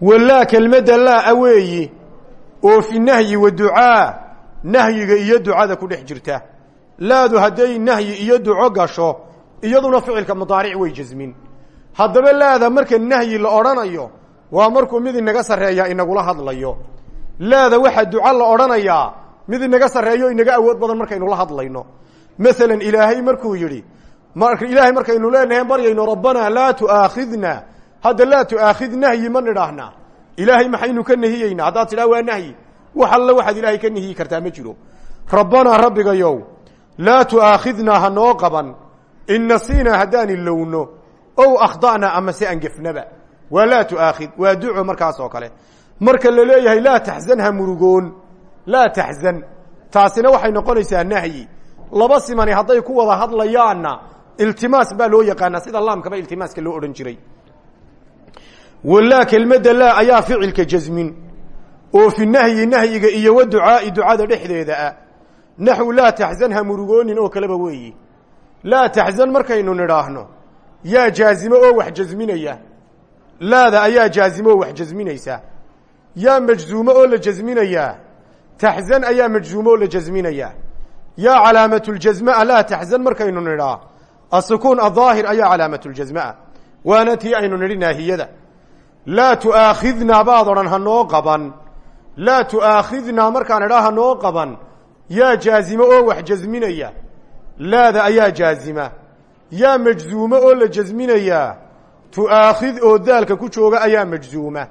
walaa kelmadda laa weeyi oo fi nahyi wa ducaa nahyiga iyo ducada ku dhex jirta. Laadu hadday nahyi iyo duco gasho iyaduna ficilka mudaaric way jasmin. Haddaba laada marka nahyi la odhanayo waa markuu mid inaga sarreeya inagula hadlayo. Laada waxaa duco la odhanayaa mid inaga sarreeyo inaga awood badan markaynu la hadlayno. Masalan ilaahay markuu yidhi ilaahay markaynu leenahay baryayno rabbanaa laa tu'aakhidna hadda laa tu'aakhid nahyi ma nidhaahnaa ilaahay maxaynu ka nehiyeynaa haddaad tidhaha waa nahyi. Wax alle waxaad ilaahay ka nehiyi kartaa ma jiro. Rabbanaa rabbigayow laa tu'aakhidnaa ha noo qaban. In nasiinaa haddaan ilowno ow akhda'naa ama se aan gefnaba waa laa tu'aakhid waa duco markaas oo kale. Marka la leeyahay laa taxzan ha murugoon. Laa taxzan. Taasina waxay noqonaysaa nahyi. Laba simani hadday ku wada hadlayaanna iltimaas baa loo yaqaanaa. Sida laamkaba iltimaaska loo odhan jiray walaa kelmadda laa ayaa ficilka jasmin oo fi nahyi nahyiga iyo wa ducaa'i ducada dhexdeeda ah. Naxw laa taxzan ha murugoonin oo kaleba weeyi. Laa taxzan markaynu nidhaahno yaa jaazimo oo wax jasminaya. Laada ayaa jaazimo oo wax jasminaysa. Yaa majzuumo oo la jasminayaa taxzan ayaa majzuumo oo la jasminayaa yaa calaamaةuljasmaa laa taxzan markaynu nidhaa asukuun adaahir ayaa calaamaةuljasmaa waana tii aynu nidhi naahiyada laa tu'aakhidnaa baad odhan hanoo qaban. Laa tu'aakhidnaa markaan idhaa hanoo qaban. Yaa jaazimo oo wax jasminaya. Laada ayaa jaazima. Yaa majzuumo oo la jasminayaa tu'aakhid oo daalka ku jooga ayaa majzuuma.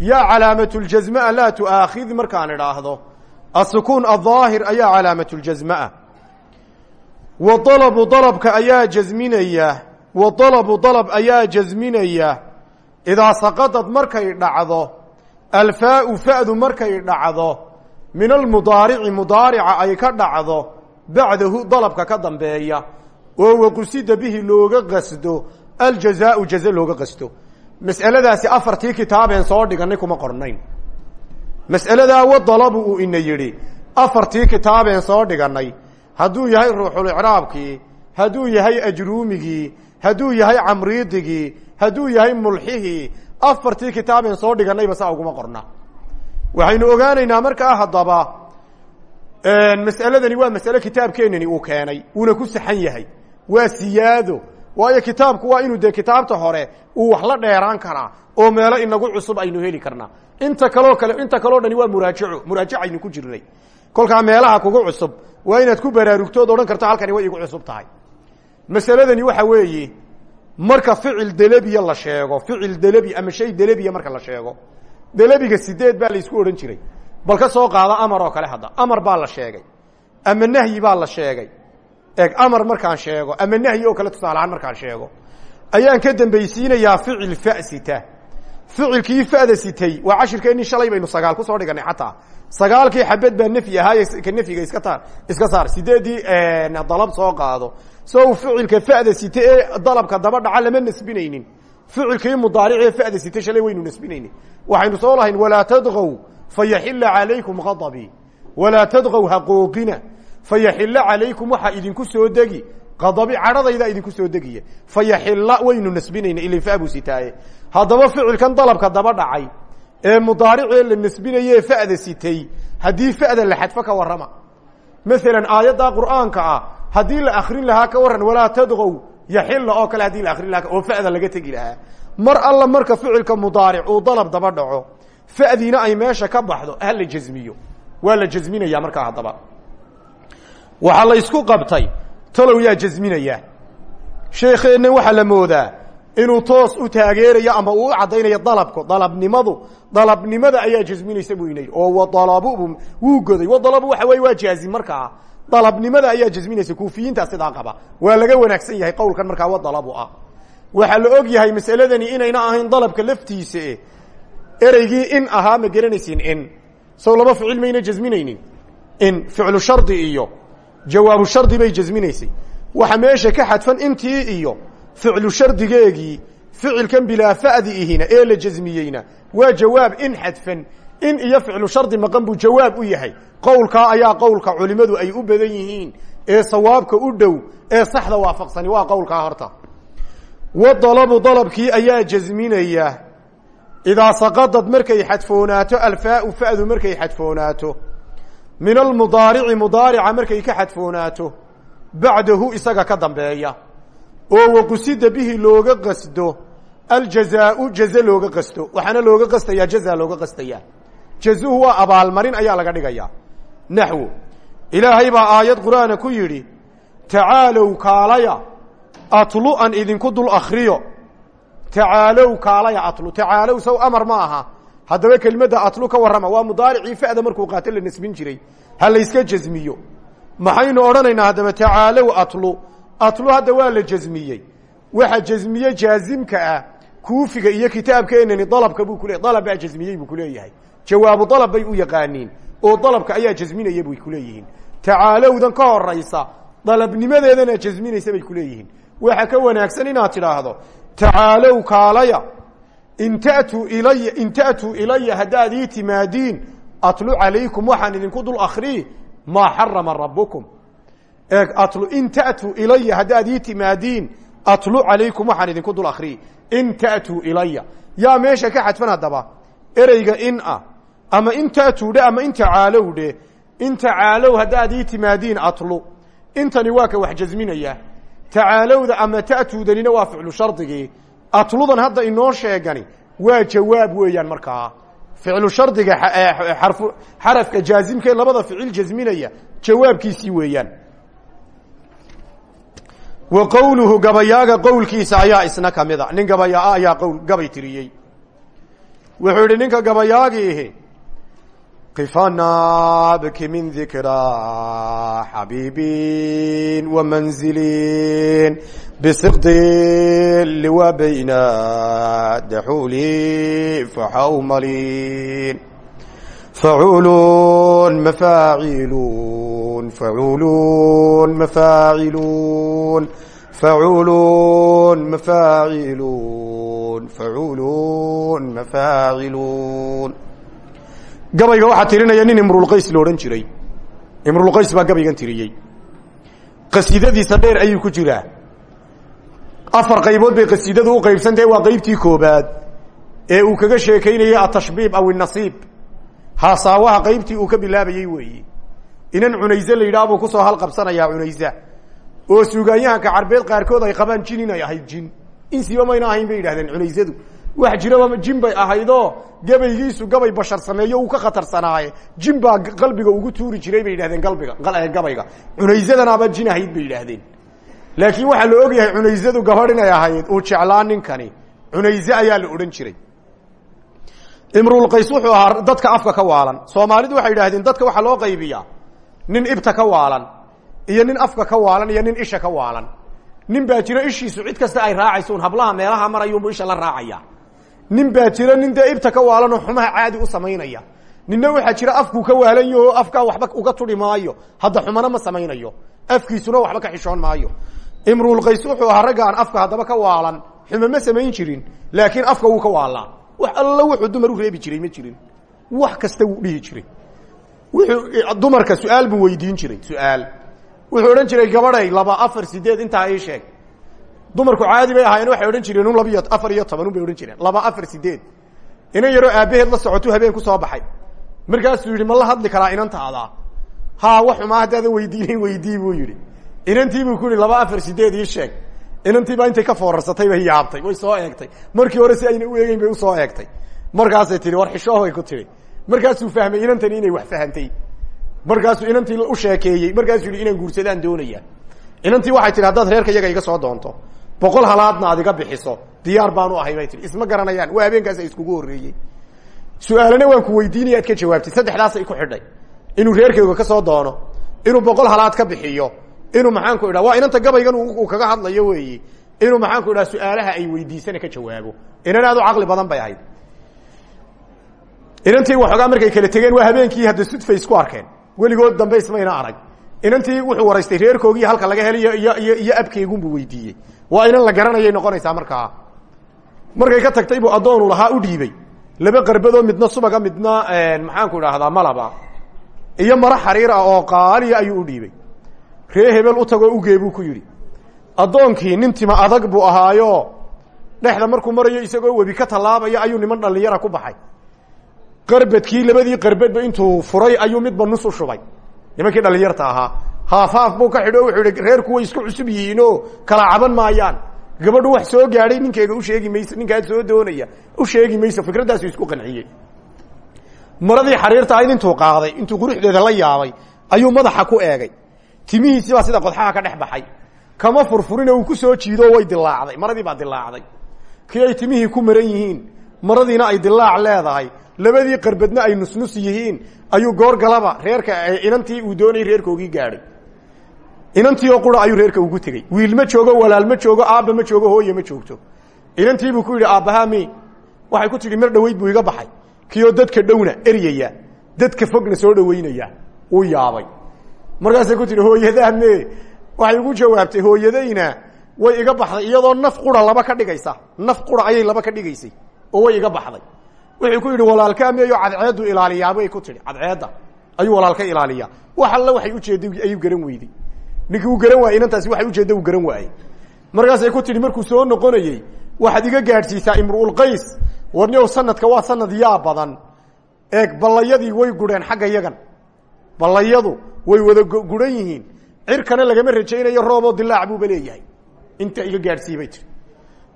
Yaa calaamaةuljasmaa laa tu'aakhid markaan idhaahdo. Asukuun adaahir ayaa calaamaةuljasmaa wa dalabu dalabka ayaa jasminaya. Wa dalabu dalab ayaa jasminaya idaa saqadad markay dhacdo alfaau fa'du markay dhacdo min almudaarici mudaarica ay ka dhacdo bacdahu dalabka ka dambeeya oo waqusida bihi looga qasdo aljazaau jaze looga qasdo mas'aladaasi afartii kitaabeen soo dhiganay kuma qornayn mas'aladaa wadalabu uu ina yidhi afartii kitaabeen soo dhiganay hadduu yahay ruuxulicraabkii hadduu yahay ajruumigii hadduu yahay camriidigii hadduu yahay mulxihii afartii kitaabeen soo dhiganayba saa uguma qorna. Waxaynu ogaanaynaa markaa haddaba mas'aladani waa mas'ale kitaabkeenani uu keenay uuna ku saxan yahay. Waa siyaado waayo kitaabku waa inuu dee kitaabta hore uu wax la dheeraan karaa oo meelo inagu cusub aynu heli karnaa inta kaloo kale inta kaleo dhani waa muraajaco muraajacaynu ku jirnay. Kolkaa meelaha kugu cusub waa inaad ku baraarugtood odhan karto halkani way igu cusub tahay masaladani waxa weeye marka ficil delebiya la sheego ficil delebi ama shay delebiya marka la sheego delebiga sideed baa laysku odhan jiray. Bal ka soo qaada amar oo kale hadda. Amar baa la sheegay. Ama nahyi baa la sheegay. Eeg amar markaan sheego ama nahyi oo kale tusaalahaan markaan sheego. Ayaan ka dambaysiinayaa ficil fasita. Ficilkii fada sitay waa cashirkeennii shalay baynu sagaal ku soo dhiganay xataa. Sagaalkii xabed baa nefyi ka nefyiga iska taar iska saar. Sideedii dalab soo qaado so u ficilka fada site ee dalabka daba dhaca lama nasbinaynin. Ficilkii mudaaricee fada site shalay waynu nasbinaynin. Waxaynu soo lahayn walaa tadgow fayaxila calaykum ghadabii walaa tadgow haqoogina fayaxila calaykum waxaa idinku soo degi. Qadabi cadhadaydaa idinku soo degiya fayaxila waynu nasbinayna ilin faabuu sitaaye. Haddaba ficilkan dalabka daba ee mudaaricee la sitay haddii fa'da la xadfo ka warrama. Maalan aayaddaa qur'aanka ah haddii la akrin lahaa ka warran walaa tadgow yaxila oo kale haddii la akrin lahaa oo fa'da laga tegi lahaa. Mar alla marka ficilka mudaaric uu dalab daba dhaco fa'diina ay meesha ka baxdo ha la jasmiyo. Waa la jasminaya markaa haddaba. Waxaa la ysku qabtay talow yaa jasminaya. Sheekeenna waxaa la moodaa inuu toos u taageerayo ama uu u dalabku. Dalabnimadu dalabnimada ayaa jasminaysa buu inay oo wadalabu wuu goday. Wadalabu waxa weye waa jaazim dalabnimada ayaa jasminaysa kuufiyiintaa sidaa qaba. Waa laga wanaagsan yahay qowlkan markaa wadalabu ah. Waxaa la og yahay mas'aladani inayna ahayn dalabka laftiisa ereygii in ahaa ma garanaysin in. Sow laba ficil mayna jasminaynin. In ficlu shardi iyo jawaabu shardi bay jasminaysay. Waxa meesha ka xadfan intii iyo ficlu shardigeegii ficilkan bilaa fa'di ihina ee la jasmiyeyna waa jawaab in xadfan in iyo ficlu shardi maqan buu jawaab u yahay. Qowlkaa ayaa qowlka culimadu ay u badan yihiin. Ee sawaabka u dhow ee saxda waafaqsani waa qowlkaa horta wadalabu dalabkii ayaa jasminaya. Idaa saqadad markay xadfoonaato alfaau fa'du markay xadfoonaato. Min almudaarici mudaarica markay ka xadfoonaato. Bacdahu isaga ka dambeeya. Oo waqusida bihi looga qasdo. Aljazaau jaze looga qasto. Waxaana looga qastayaa jaza looga qastayaa jazuhu waa abaalmarin ayaa laga dhigayaa naxwo ilaahay baa aayad qur'aana ku yidhi tacaalow kaalaya atlu an idinku dul akriyo tacaalow kaalaya atlu. Tacaalow sow amar ma aha. Haddaba kelimadda atlu ka warrama waa mudaaricii fa'da markuu qaato la nasbin jiray. Ha layska jasmiyo maxaynu odhanaynaa haddaba tacaalow atlu. Atlu hadda waa la jasmiyey waxa jasmiye jaazimka ah kuufiga iyo kitaabkeenani dalabka buu kule dalab baa jasmiyey buu kuleeyahay jawaabu dalab bay u yaqaaniin. Oo dalabka ayaa jasminaya bay kuleeyihiin tacaalowdan ka horaysa dalabnimadeedana jasminaysa bay kuleeyihiin waxa ka wanaagsan inaad tidhaahdo tacaalow kaalaya. In tatuu ilaya in ta'tuu ilaya haddaad ii timaadiin atlu calaykum waxaan idinku dul akrii maa xarama atlu in ta'tuu ilaya haddaad atlu calaykum waxaan idinku dul akriyi in ta'tuu ilaya yaa meesha ka xadfan haddaba ereyga in ah ama in ta'tuu dhe ama in tacaalow dhe in tacaalow haddaad ii timaadiin atlu. Intani waa ka wax jasminaya. Tacaalowda ama ta'tuudanina waa ficlu shardigii. Atludan hadda inoo sheegani waa jawaab weeyaan markaa ficlu shardiga xarafka jaazimkee labada ficil jasminaya jawaabkiisii weeyaan. Wa qowluhu gabayaaga qowlkiisa ayaa isna kamida nin gabayaa ayaa qowl gabay tiriyey. Wuxuu ninka gabayaagiihi qifanaabki min dikraa xabiibin wamanzilin bisiqdin liwa bayna daxuli faxawmalin facuulun mafaaciluun facuulun mafaaciluun facuulun mafaaciluun facuulun mafaaciluun gabayga waxaa tirinaya nin imrulqays lo odhan jiray. Imrulqays baa gabaygan tiriyey. Qasiidadiisa dheer ayuu ku jiraa. Afar qaybood bay qasiidadu u qaybsantahe waa qaybtii koobaad ee uu kaga sheekaynayay atashbiib aw inasiib haasaawaha qaybtii uu ka bilaabayey weeyi. Inan cunayse la yidhaha buu ku soo halqabsanayaa cunaysa oo suugaanyahanka carbeed qaarkood ay qabaan jin inay ahayd jin. Insiba mayna ahayn bay yidhahdeen cunaysadu wax jiraba jin bay ahaydoo gabaygiisu gabay bashar sameeyo uu ka khatarsanaaye jin baa qalbiga ugu tuuri jiray bay yidhahdeen galbiga gabayga. Cunaysadanaaba jin ahayd bay yidhaahdeen. Laakiin waxaa la ogyahay cunaysadu gabadh ahayd uu jeclaa ninkani. Cunayse ayaa la odhan jiray. Imrulqays wuxuu ahaa dadka afka ka waalan. Soomaalidu waxay yidhahdeen dadka waxaa loo qaybiyaa. Nin ibta ka waalan iyo nin afka ka waalan iyo nin isha ka waalan. Nin baa jiro ishiisu cid kasta ay raacayso un hablaha meelaha marayunbu isha la raacaya nin baa jiro nin dee ibta ka waalanoo xumaha caadi u samaynaya. Ninna waxaa jira afkuu ka waalan yaho afkaa waxba uga turi maayo. Hadda xumana ma samaynayo. Afkiisuna waxba ka xishoon maayo. Imrulqays wuxuu ahaa afka haddaba ka waalan. Xumo ma samayn jirin laakiin afka wuu ka waalaa wax alla wuxuu dumar u reebi jiray ma jirin. Wax kasta wuu dhihi jiray. Wuxuu dumarka su'aal buu weydiin jiray su'aal. Wuxuu odhan jiray gabadhay laba afar sideed intaa ii sheeg dumarku caadi bay ahaayeen waxay odhan jireen un labiyo afar iyo toban un bay odhan jireen. Laba afar sideed. Inan yaroo aabbaheed la socotuu habeen ku soo baxay. Markaasuu yidhi ma la hadli karaa inantaada? Ha wax xumaa haddaadan weydiinayn weydii buu yidhi. Inantii buu ku yihi laba afar sideed ii sheeg. Inantii baa intay ka foorarsatay bay yaabtay way soo eegtay. Markii hore si ayna u eegeyn bay u soo eegtay. Markaasay tihi war xishoohbay ku tihi markaasuu fahmay inantani inay wax fahantay markaasuu inantii u sheekeeyey. Markaasuu yihi inaan guursadaan doonaya inantii waxay tihi haddaad reerka iyaga iga soo doonto boqol halaadna aad iga bixiso. Diyaar baanu ahay bay tii isma garanayaan. Waa habeenkaas ay iskugu horreeyey. Su'aalana waan ku weydiinaya ad ka jawaabtay. Saddexdaasay ku xidhay. Inuu reerkayga ka soo doono. Inuu boqol halaad ka bixiyo. Inuu maxaanku idha waa inanta gabaygan uu kaga hadlayo weeyi. Inuu maxaanku idhaha su'aalaha ay weydiisana ka jawaabo inan aad u caqli badan bay ahayd. Inantii waxoogaa markay kala tegeen waa habeenkii hadda sudfay isku arkeen. Weligood dambe ismayna arag. Inantii wuxuu waraystay reerkoogii halka laga helayo iyo abkeygunbuu weydiiyey waa inan la garanayay noqonaysaa markaa markay ka tagtay buu addoonu lahaa u dhiibey laba qarbadoo midna subaga midna maxaanku idhaahdaa malaba. Iyo maro xariir ah oo qaaliya ayuu u dhiibey ree hebel u tagoo ugee buu ku yidhi addoonkii nin tima adag buu ahaayo. Dhexda markuu marayo isagoo webi ka tallaabaya ayuu niman dhallinyara ku baxay. Qarbadkii labadii qarbadba intuu furay ayuu midba nus u shubay. Nimankii dhallinyarta ahaa haafaaf buu ka xidho wuxuu ihi reerku way isku cusub yihiinoo kala caban maayaan. Gabadhu wax soo gaadhay ninkeega u sheegi mayso ninkaad soo doonaya u sheegi mayso fikraddaasu isku qanciyey maradii xariirta ahayd intuu qaaday intuu quruxdeeda la yaabay ayuu madaxa ku eegay. Timihiisii baa sida qodxaha ka dhex baxay. Kama furfurina uu ku soo jiido way dilaacday maradii baa dilaacday kii ay timihii ku maran yihiin maradiina ay dilaac leedahay. Labadii qarbadna ay nusnus yihiin ayuu goor galaba reerka inantii uu doonayay reerkoogii gaadhay inantii oo qura ayuu reerka ugu tegey wiil ma joogo walaal ma joogo aabba ma joogo hooye ma joogto. Inantiibuu ku yidhi aabbahaa mi waxay ku tidhi mar dhaweyd buu iga baxay. Kioo dadka dhowna eryaya dadka fogna soo dhaweynaya uu yaabay. Markaasay ku tihi hooyadaa me waxay ugu jawaabtay hooyadayna way iga baxday iyadoo naf qura laba ka dhigaysa. Naf qura ayay laba ka dhigaysay oo way iga baxday. Wuxuu ku yidhi walaalkaa meeyo cadceedu ilaaliyaabay ku tihi cadceedda ayuu walaalka ilaaliyaa. Wax alla waxay ujeedda ayuu garan weyday ninkii uu garan waayey inantaasi waxay ujeedda uu garan waayey. Markaasay ku tidhi markuu soo noqonayey waxaad iga gaadhsiisaa imruulqays warniow sanadka waa sanad yaa badan. Eeg ballayadii way gureen xagga yagan ballayadu way wada guran yihiin. Cirkana lagama rajaynayo rooboo dilaac buuba leeyahay. Inta iga gaadhsiiy bay tiri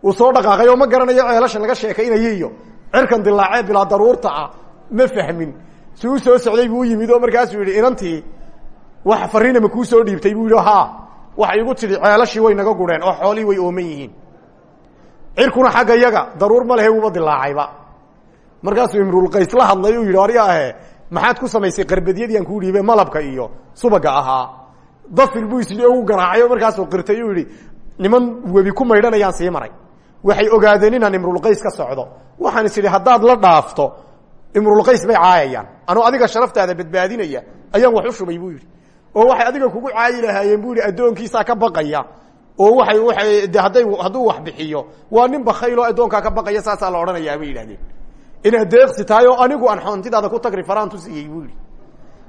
uu soo dhaqaaqay oo ma garanayo ceelasha laga sheekaynayo iyo cirkan dilaacee bilaa daruurta ah ma fahmin. Si u soo socday buu yimid oo markaasuu yidhi inantii wax fariinama kuu soo dhiibtay buu yidhi ha waxay igu tidhi ceelashii way naga gureen oo xoolihii way ooman yihiin. Cirkuna xagga yaga daruur ma lehe wuuba dilaacayba markaasuu imrulqays la hadlay uu yidhi ahe maxaad ku samaysay qarbadyadii aan kuu dhiibe malabka iyo subaga ahaa. Dafir buu isidhi ugu garaacay oo markaasuu qirtay uu yidhi niman webi ku maydhanayaan sii maray. Waxay ogaadeen inaan imrulqays ka socdo. Waxaan is idhi la dhaafto imrulqays bay caayayaan. Anuu adiga sharaftaada badbaadinaya ayaan wax u shubay buu yidhi oo waxay adiga kugu caayi lahaayeen buu yidhi addoonkiisaa ka baqaya. oo waay waay de hadday wax bixiyo waa nin bakayl oo addoonkaa ka baqaya saasaa la odhanayaa bay yidhahdeen. Inaad deeqsi tahay oo anigu aan xoontidaada ku tagri faraan tusiyey buu yidhi.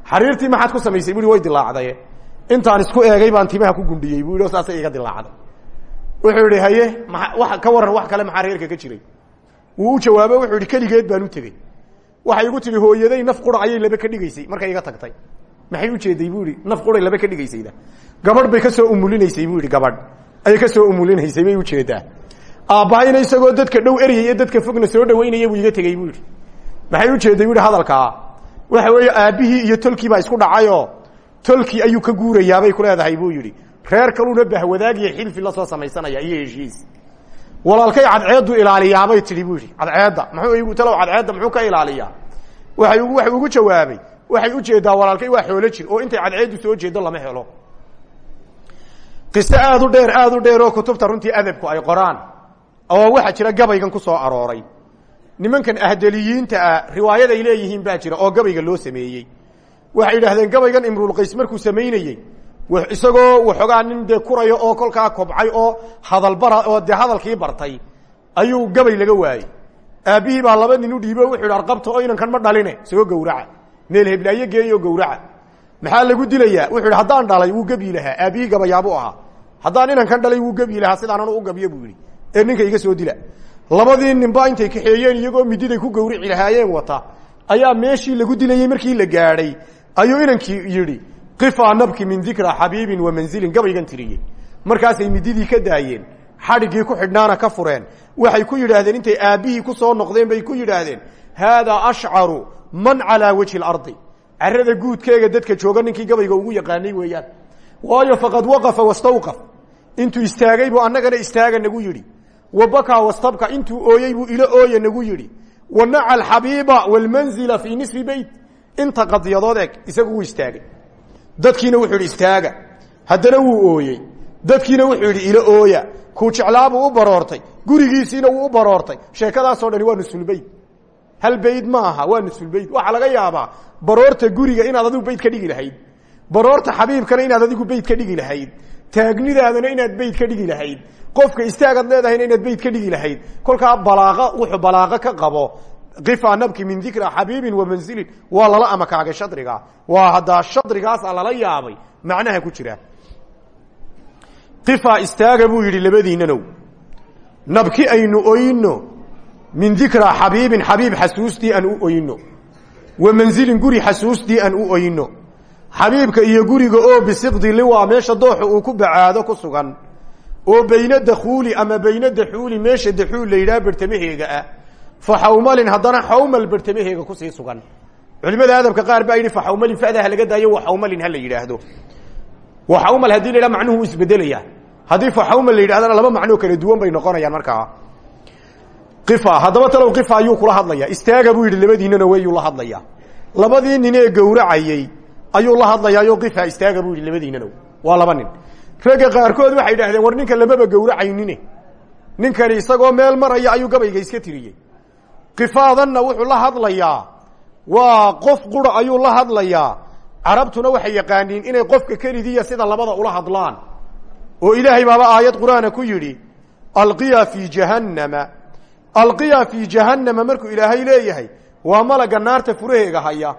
Xariirtii maxaad ku samaysay bui way dilaacdaye intaan isku eegay baan timaha ku gundhiyey buu yidhi iga dilaacday. Wuxuu yihi haye ka waran wax kale maxaa reerka ka jiray? Wuu u jawaabo wuxuu yihi keligeed baan u tegey. Waxay igu tihi hooyaday naf qura ayay laba ka dhigaysay. Markay iga tagtay maxay ujeeday buu yihi naf quray laba ka dhigaysayda gabadh bay ka soo umulinaysay buu yihi gabadh ayay ka soo umulinaysay bay u jeedaa aabbahayna isagoo dadka dhow eryay dadka fogna soo dhaweynaya buu iga tegey buu maxay ujeeday bu yihi hadalkaa waxa weeye aabbihii iyo tolkii baa isku dhacayoo tolkii ayuu ka guurayaabay ku leedahay buu yihi reer kaluna bahwadaagiyo xilfi la soo samaysanaya iyo heshiis. Walaalkay cadceedu ilaaliyaabay tihi buu yihi cadceedda muxuu igu talow cadceedda ka ilaaliyaa? Waay waxay ugu jawaabay waxay u jeedaa walaalkay waa xoolo jir oo intay cadceeddu soo jeedo lama helo. Qiso aad u dheer aad u dheer oo kutubta runtii adabku ay qoraan oo waxaa jira gabaygan ku soo arooray. Nimankan ahdeliyiinta ah riwaayaday leeyihiin baa jira oo gabayga loo sameeyey. Waxay yidhaahdeen gabaygan imrulqays markuu samaynayey isagoo waxoogaa nin dee kurayo oo kolkaa kobcay oo hadalbara oo dee hadalkii bartay. Ayuu gabay laga waayey. Aabbihii baa laba nin u dhiibo wuxuu yidhi oo inankan ma dhaline soo gowraca meel heblaayo geeyo gowraca. Maxaa lagu dilayaa? Wuxuu yidhi dhalay wuu gebyi lahaa. Aabbihii gabayaabu ahaa. Haddaan inankan dhalay wuu gebyi lahaa. Sidaanan u gabyo buu ee ninka iga soo dila. Labadii ninba intay kaxeeyeen iyagoo mididay ku gowrici lahaayeen wata ayaa meeshii lagu dilayey markii la gaadhay ayuu inankii yidhi qifaa nabki min dikra xabiibin wa manzilin gabaygan tiriyey. Markaasay mididii ka daayeen xadhiggii ku xidhnaana ka fureen. Waxay ku yidhaahdeen intay aabbihii ku soo noqdeen bay ku yidhaahdeen. Haadaa ashcaru man calaa wajhi اlardi carada guudkeega dadka jooga ninkii gabayga ugu yaqaanay weeyaan. Waayo faqad waqafa wastawqaf. Intuu istaagay buu annagana istaaga nagu yidhi. Wa bakaa wastabka intuu ooyey buu ilo ooya nagu yidhi. Wa naca alxabiiba wاlmanzila fii nisfi beyt inta qadiyadood eg isagu wuu istaagay. Dadkiina wuxuu yidhi istaaga. Haddana wuu ooyey dadkiina wuxuu yidhi ilo ooya. Kuu u baroortay. Gurigiisiina wuu u baroortay. Sheekadaasoo dhani waa nusulbeyd hal bayd ma aha waa nusulbeyd waxaa laga yaabaa baroorta guriga inaad adigu bayd ka dhigi lahayd. Baroorta xabiibkana inaad adigu bayd ka dhigi lahayd. Taagnidaadana inaad bayd ka dhigi lahayd. Qofka istaagaad leedahayna inaad bayd ka dhigi lahayd. Kolkaa balaaqa wuxuu balaaqo ka qabo. Kifa nabki min dikra xabiibin wa manzilin. Waa lala amakaagay shadriga. Waa haddaa shadrigaasa lala yaabay macnaha ku jira. Kifa istaaga buu yidhi nabki aynu oyno min dikra xabiibin xabiib xasuustii aan u oyno wa manzilin guri xasuustii aan u oyno xabiibka iyo guriga oo bisiqdi liwaa meesha dooxa uu ku bacaado ku sugan. Oo bayna dakhuuli ama bayna daxuuli meesha daxuul la yidhaha bartamaheega ah. Fa xawmalin haddana xawmal bartamaheega ku sii sugan. Culimada adabka qaar baa yidhi fa xawmalin fadaha laga daayo wa xawmalin ha la yidhaahdo. Wa xawmal haddii laba macnoo kala duwan bay noqonayaan markaa haddaba talow kifa ayuu kula hadlaya istaaga buu yidhi labadiinana weyuu la hadlaya labadii nin ee gowracayey ayuu la hadlayaayo kifa istaaga buu yidhi labadiinana waa laba nin. Ragga qaarkood waxay idhahdeen war ninka lamaba gowracaynine ninkani isagoo meel maraya ayuu gabayga iska tiriyey. Kifaadanna wuxuu la hadlayaa waa qof qura ayuu la hadlayaa. Carabtuna waxay yaqaaniin inay qofka kelidiya sida labada ula hadlaan. Oo ilaahay baaba aayad qur'aana ku yidhi alqiya fii jahannama alqiya fii jahannama markuu ilaahay leeyahay waa malaga naarta furaheega haya.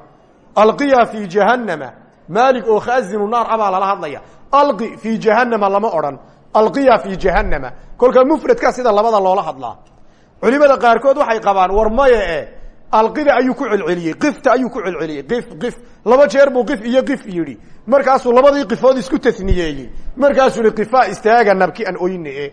Alqiya fii jahannama maalig oo khaazinu naar abaa lala hadlaya. Alqi fii jahannama lama odhan. Alqiya fi jahanama kolkaa mufradkaa sida labada loola hadlaa. Culimada qaarkood waxay qabaan war maye e alqida ayuu ku celceliyey qifta ayuu ku celceliyey qif qif laba jeer buu qif iyo qif yidhi. Markaasuu labadii qifood isku tasniyeeyey. Markaasuu hi qifaa istaaga nabki an oyne e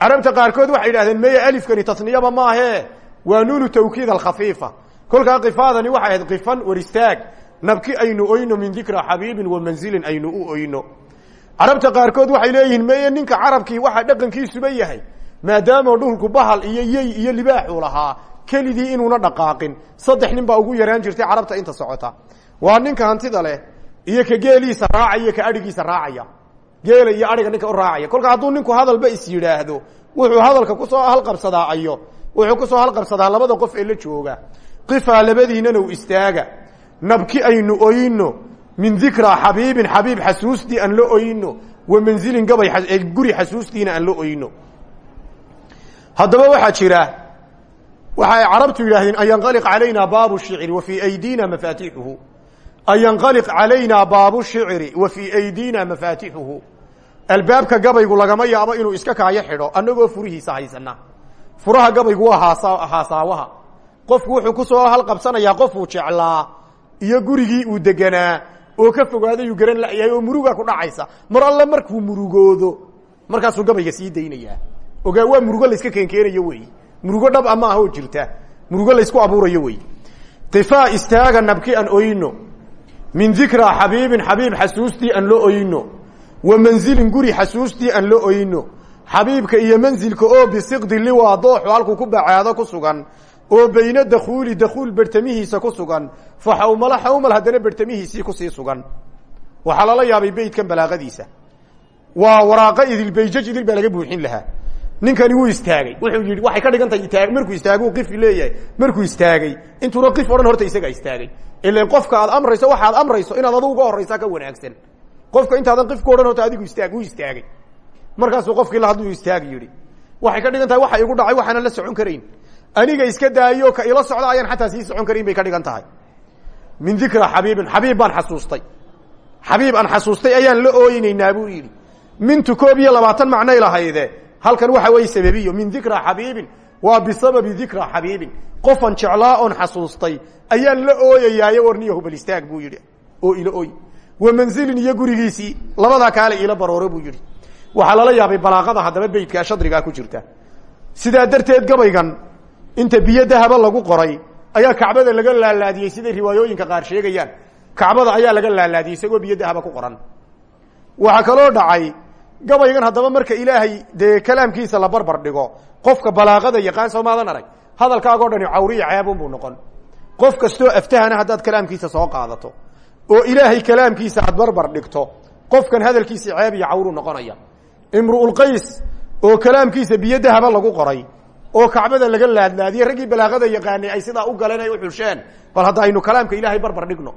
carabta qaarkood waxay yidhahdeen meye alifkani tasniyaba maahe waa nuunu tawkiid alkhafiifa. Kolkaa kifaadani waxay ahayd kifan war istaag. Nabki aynu oyno min dikra xabiibin wa manzilin aynu u oyno. Carabta qaarkood waxay leeyihiin meye ninka carabkii waxaa dhaqankiisuba yahay. Maadaama dhulku bahal iyo yey iyo libaaxuu lahaa keligii inuuna dhaqaaqin. Saddex nin baa ugu yaraan jirtay carabta inta socota. Waa ninka hantida leh iyo ka geeliisa raacaya ka adhigiisa raacaya geela iyo adhiga ninka u raacaya. Kolka hadduu ninku hadalba is yidhaahdo wuxuu hadalka ku soo halqabsadaa ayo wuxuu ku soo halqabsadaa labada qof ee la jooga. Qifaa labadiinana u istaaga. Nabki aynu oyno min dikraa xabiibin xabiib xasuustii aan la oyno wa manzilin gabay guri xasuustiina aan la oyno haddaba waxaa jira waxay carabtu yidhahdeen an yanqaliq calayna baabu shicri wa fii aydina mafaatixuhu. An yanqaliq calayna baabu shicri wa fii aydina mafaatixuhu albaabka gabaygu lagama yaabo inuu iska kaayo xidho annagoo furihiisa haysana. Furaha gabaygu waa haasa haasaawaha. Qofku wuxuu ku soo halqabsanayaa qofuu jeclaa iyo gurigii uu deganaa oo ka fogaadayuu garan layahay oo murugaa ku dhacaysa. Mar alle markuu murugoodo markaasuu gabayga sii daynayaa. Ogaa waa murugo layska keenkeenayo wey. Murugo dhab a maaha oo jirta. Murugo laysku abuurayo wey. Qifaa istaaga nabki aan oyno. Min dikraa xabiibin xabiib xasuustii aan la oyno wa manzilin guri xasuustii aan la oyno. Xabiibka iyo manzilka oo bisiqdi liwaa dooxu halkuu ku bacaado ku sugan oo bayna dakuuli dakuul bertamihiisa ku sugan fa xawmalo xawmal haddana bertamihiisii ku sii sugan. Waxaa lala yaabay beytkan balaaqadiisa. Waa waraaqo idil bayjaj idil baa laga buuxin lahaa. Ninkani wuu istaagay. Wuxuu yidhi waxay ka dhigan tahay markuu istaaguu qifi leeyahay. Markuu istaagay intuuna qif odhan horta isagaa istaagay. Ilan qofka aad amrayso waxaad amrayso inaad adu uga horraysaa ka wanaagsan qofka intaadan qifku odhan horta adigu istaag wuu istaagay markaasuu qofkii la hadluu istaag yidhi. Waxay ka dhigan tahay waxa igu dhacay waxaanan la socon karayn. Aniga iska daayo ka ila socda xataa sii socon karayn bay ka dhigan min dikra xabiibin xabiib baan xasuustay. Xabiib ayaan la ooynaynaa buu yidhi. Mintu koob iyo labaatan macnay lahayde halkan waxa weeye sababiyo min dikra xabiibin waa bisababi dikra xabiibin qofan jeclaa oon xasuustay ayaan la ooyayaayo warniyahu bal istaag buu yidhi. Oo ila ooy wa manzilin iyo gurigiisii labadaa kaale ila baroore buu yidhi. Waxaa lala yaabay balaaqada haddaba beytkaa shadrigaa ku jirta. Sidaa darteed gabaygan inta biyo dahaba lagu qoray ayaa kacbada laga laalaadiyey siday riwaayooyinka qaar sheegayaan. Kacbada ayaa laga laalaadiyey isagoo biyo dahaba ku qoran. Waxaa kaloo dhacay gabaygan haddaba marka ilaahay dee kalaamkiisa la barbar dhigo qofka balaaqada yaqaan soo maadan arag. Hadalkaagoo dhani cawriya ceebun buu noqon. Qof kastoo aftahana haddaad kalaamkiisa soo qaadato oo ilaahay kalaamkiisa aad barbar dhigto qofkan hadalkiisa ceeb iyo cawru noqonaya. Imruulqays oo kalaamkiisa biyo dahaba lagu qoray oo kacbada laga laadlaadiyey raggii balaaqada yaqaanay ay sidaa u galeen ay u xusheen bal hadda aynu kalaamka ilaahay barbar dhigno.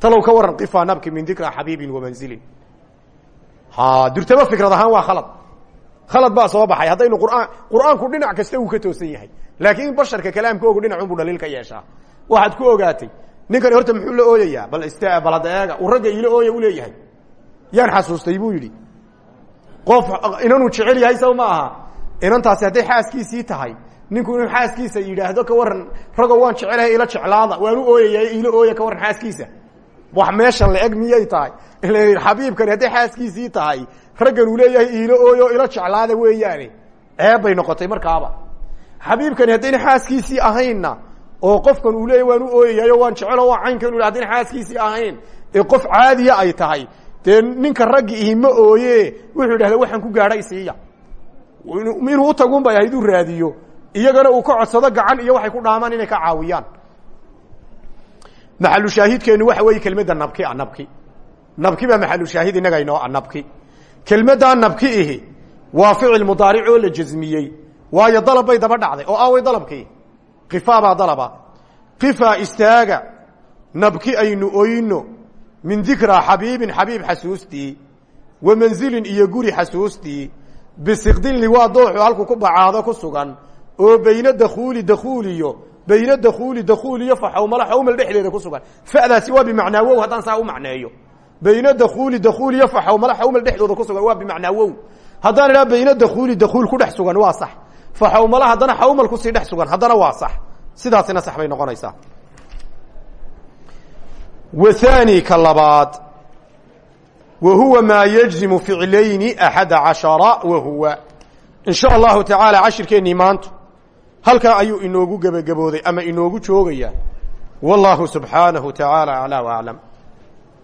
Talow ka waran qifaa nabki min dikra xabiibin wa manzilin. Ha durtaba fikrad ahaan waa khalad. Khalad baa soo baxay. Haddaynu qur'aan qur'aanku dhinac kasta uu ka toosan yahay laakiin basharka kalaamkoogu dhinacun buu dhaliil ka yeeshaa. Waxaad ku ogaatay ninkani horta muxuu la ooyayaa? Bal ist bal hadda eega uu ragga iila ooya u leeyahay. Yaan xasuustay buu yidhi. Qof inanuu jecel yahay saw aha. Inantaasi hadday xaaskiisii tahay ninku inuu xaaskiisa yidhaahdo ka waran ragow waan jecelahay ila jeclaada waan u ooyaya iila ooya ka waran xaaskiisa. Wax meeshan la eg miyay tahay? Xabiibkani hadday xaaskiisii tahay raggan uu leeyahay iila ooyo ila jeclaada weeyaane. Ceeb bay noqotay markaaba. Xabiibkani haddayna xaaskiisii ahaynna oo qofkan uu leeyahy waan u ooyayayo waan jecelo waa caynkan u haddayna xaaskiisii ahayn ee qof caadiya ay tahay dee ninka raggi ihi ma ooye wuxuu yidhahda waxaan ku gaadhay siiya. Inuu utagun bay ahayd uu raadiyo iyagana uu ka codsado gacan iyo waxay ku dhaamaan inay ka caawiyaan. Maxalushaahidkeenu waxa weeye kelmadda nabki a nabki. Nabki baa maxalushaahid inaga inoo a nabki. Kelmaddaa nabki ihi waa ficil mudaaric la jasmiyey waayo dalab bay daba dhacday oo away dalabkii qifaa baa dalaba. Qifaa istaaga. Nabki aynu oyno min dikraa xabiibin xabiib xasuustii wa manzilin iyo guri xasuustii bisiqdin liwaa dooxu halku ku bacaado ku sugan. Oo bayna dakuuli dakuuliyo bayna dakuuli dakuul iyo fa xawmalo xawmal dhexdeeda ku sugan. Fadaasi waa bimacnaa wow haddaan saa u macneeyo. Bayna dakuuli dakuul iyo faxawmala xawmal dhexdooda ku sugan waa bimacnaa wow. Haddaan idhaha bayna dakuuli dakuul ku dhex sugan waa sax faxawmala haddana xawmal ku sii dhex sugan haddana waa sax. Sidaasina sax bay noqonaysaa. Wathani ka labaad wa huwa maa yajzimu ficlayni axada cashara wa huwa. In sha allahu tacaala cashirkeennii maanta halkaa ayuu inoogu gebagabooday ama inoogu joogaya wallahu subxaanahu tacaala aclaa w aclam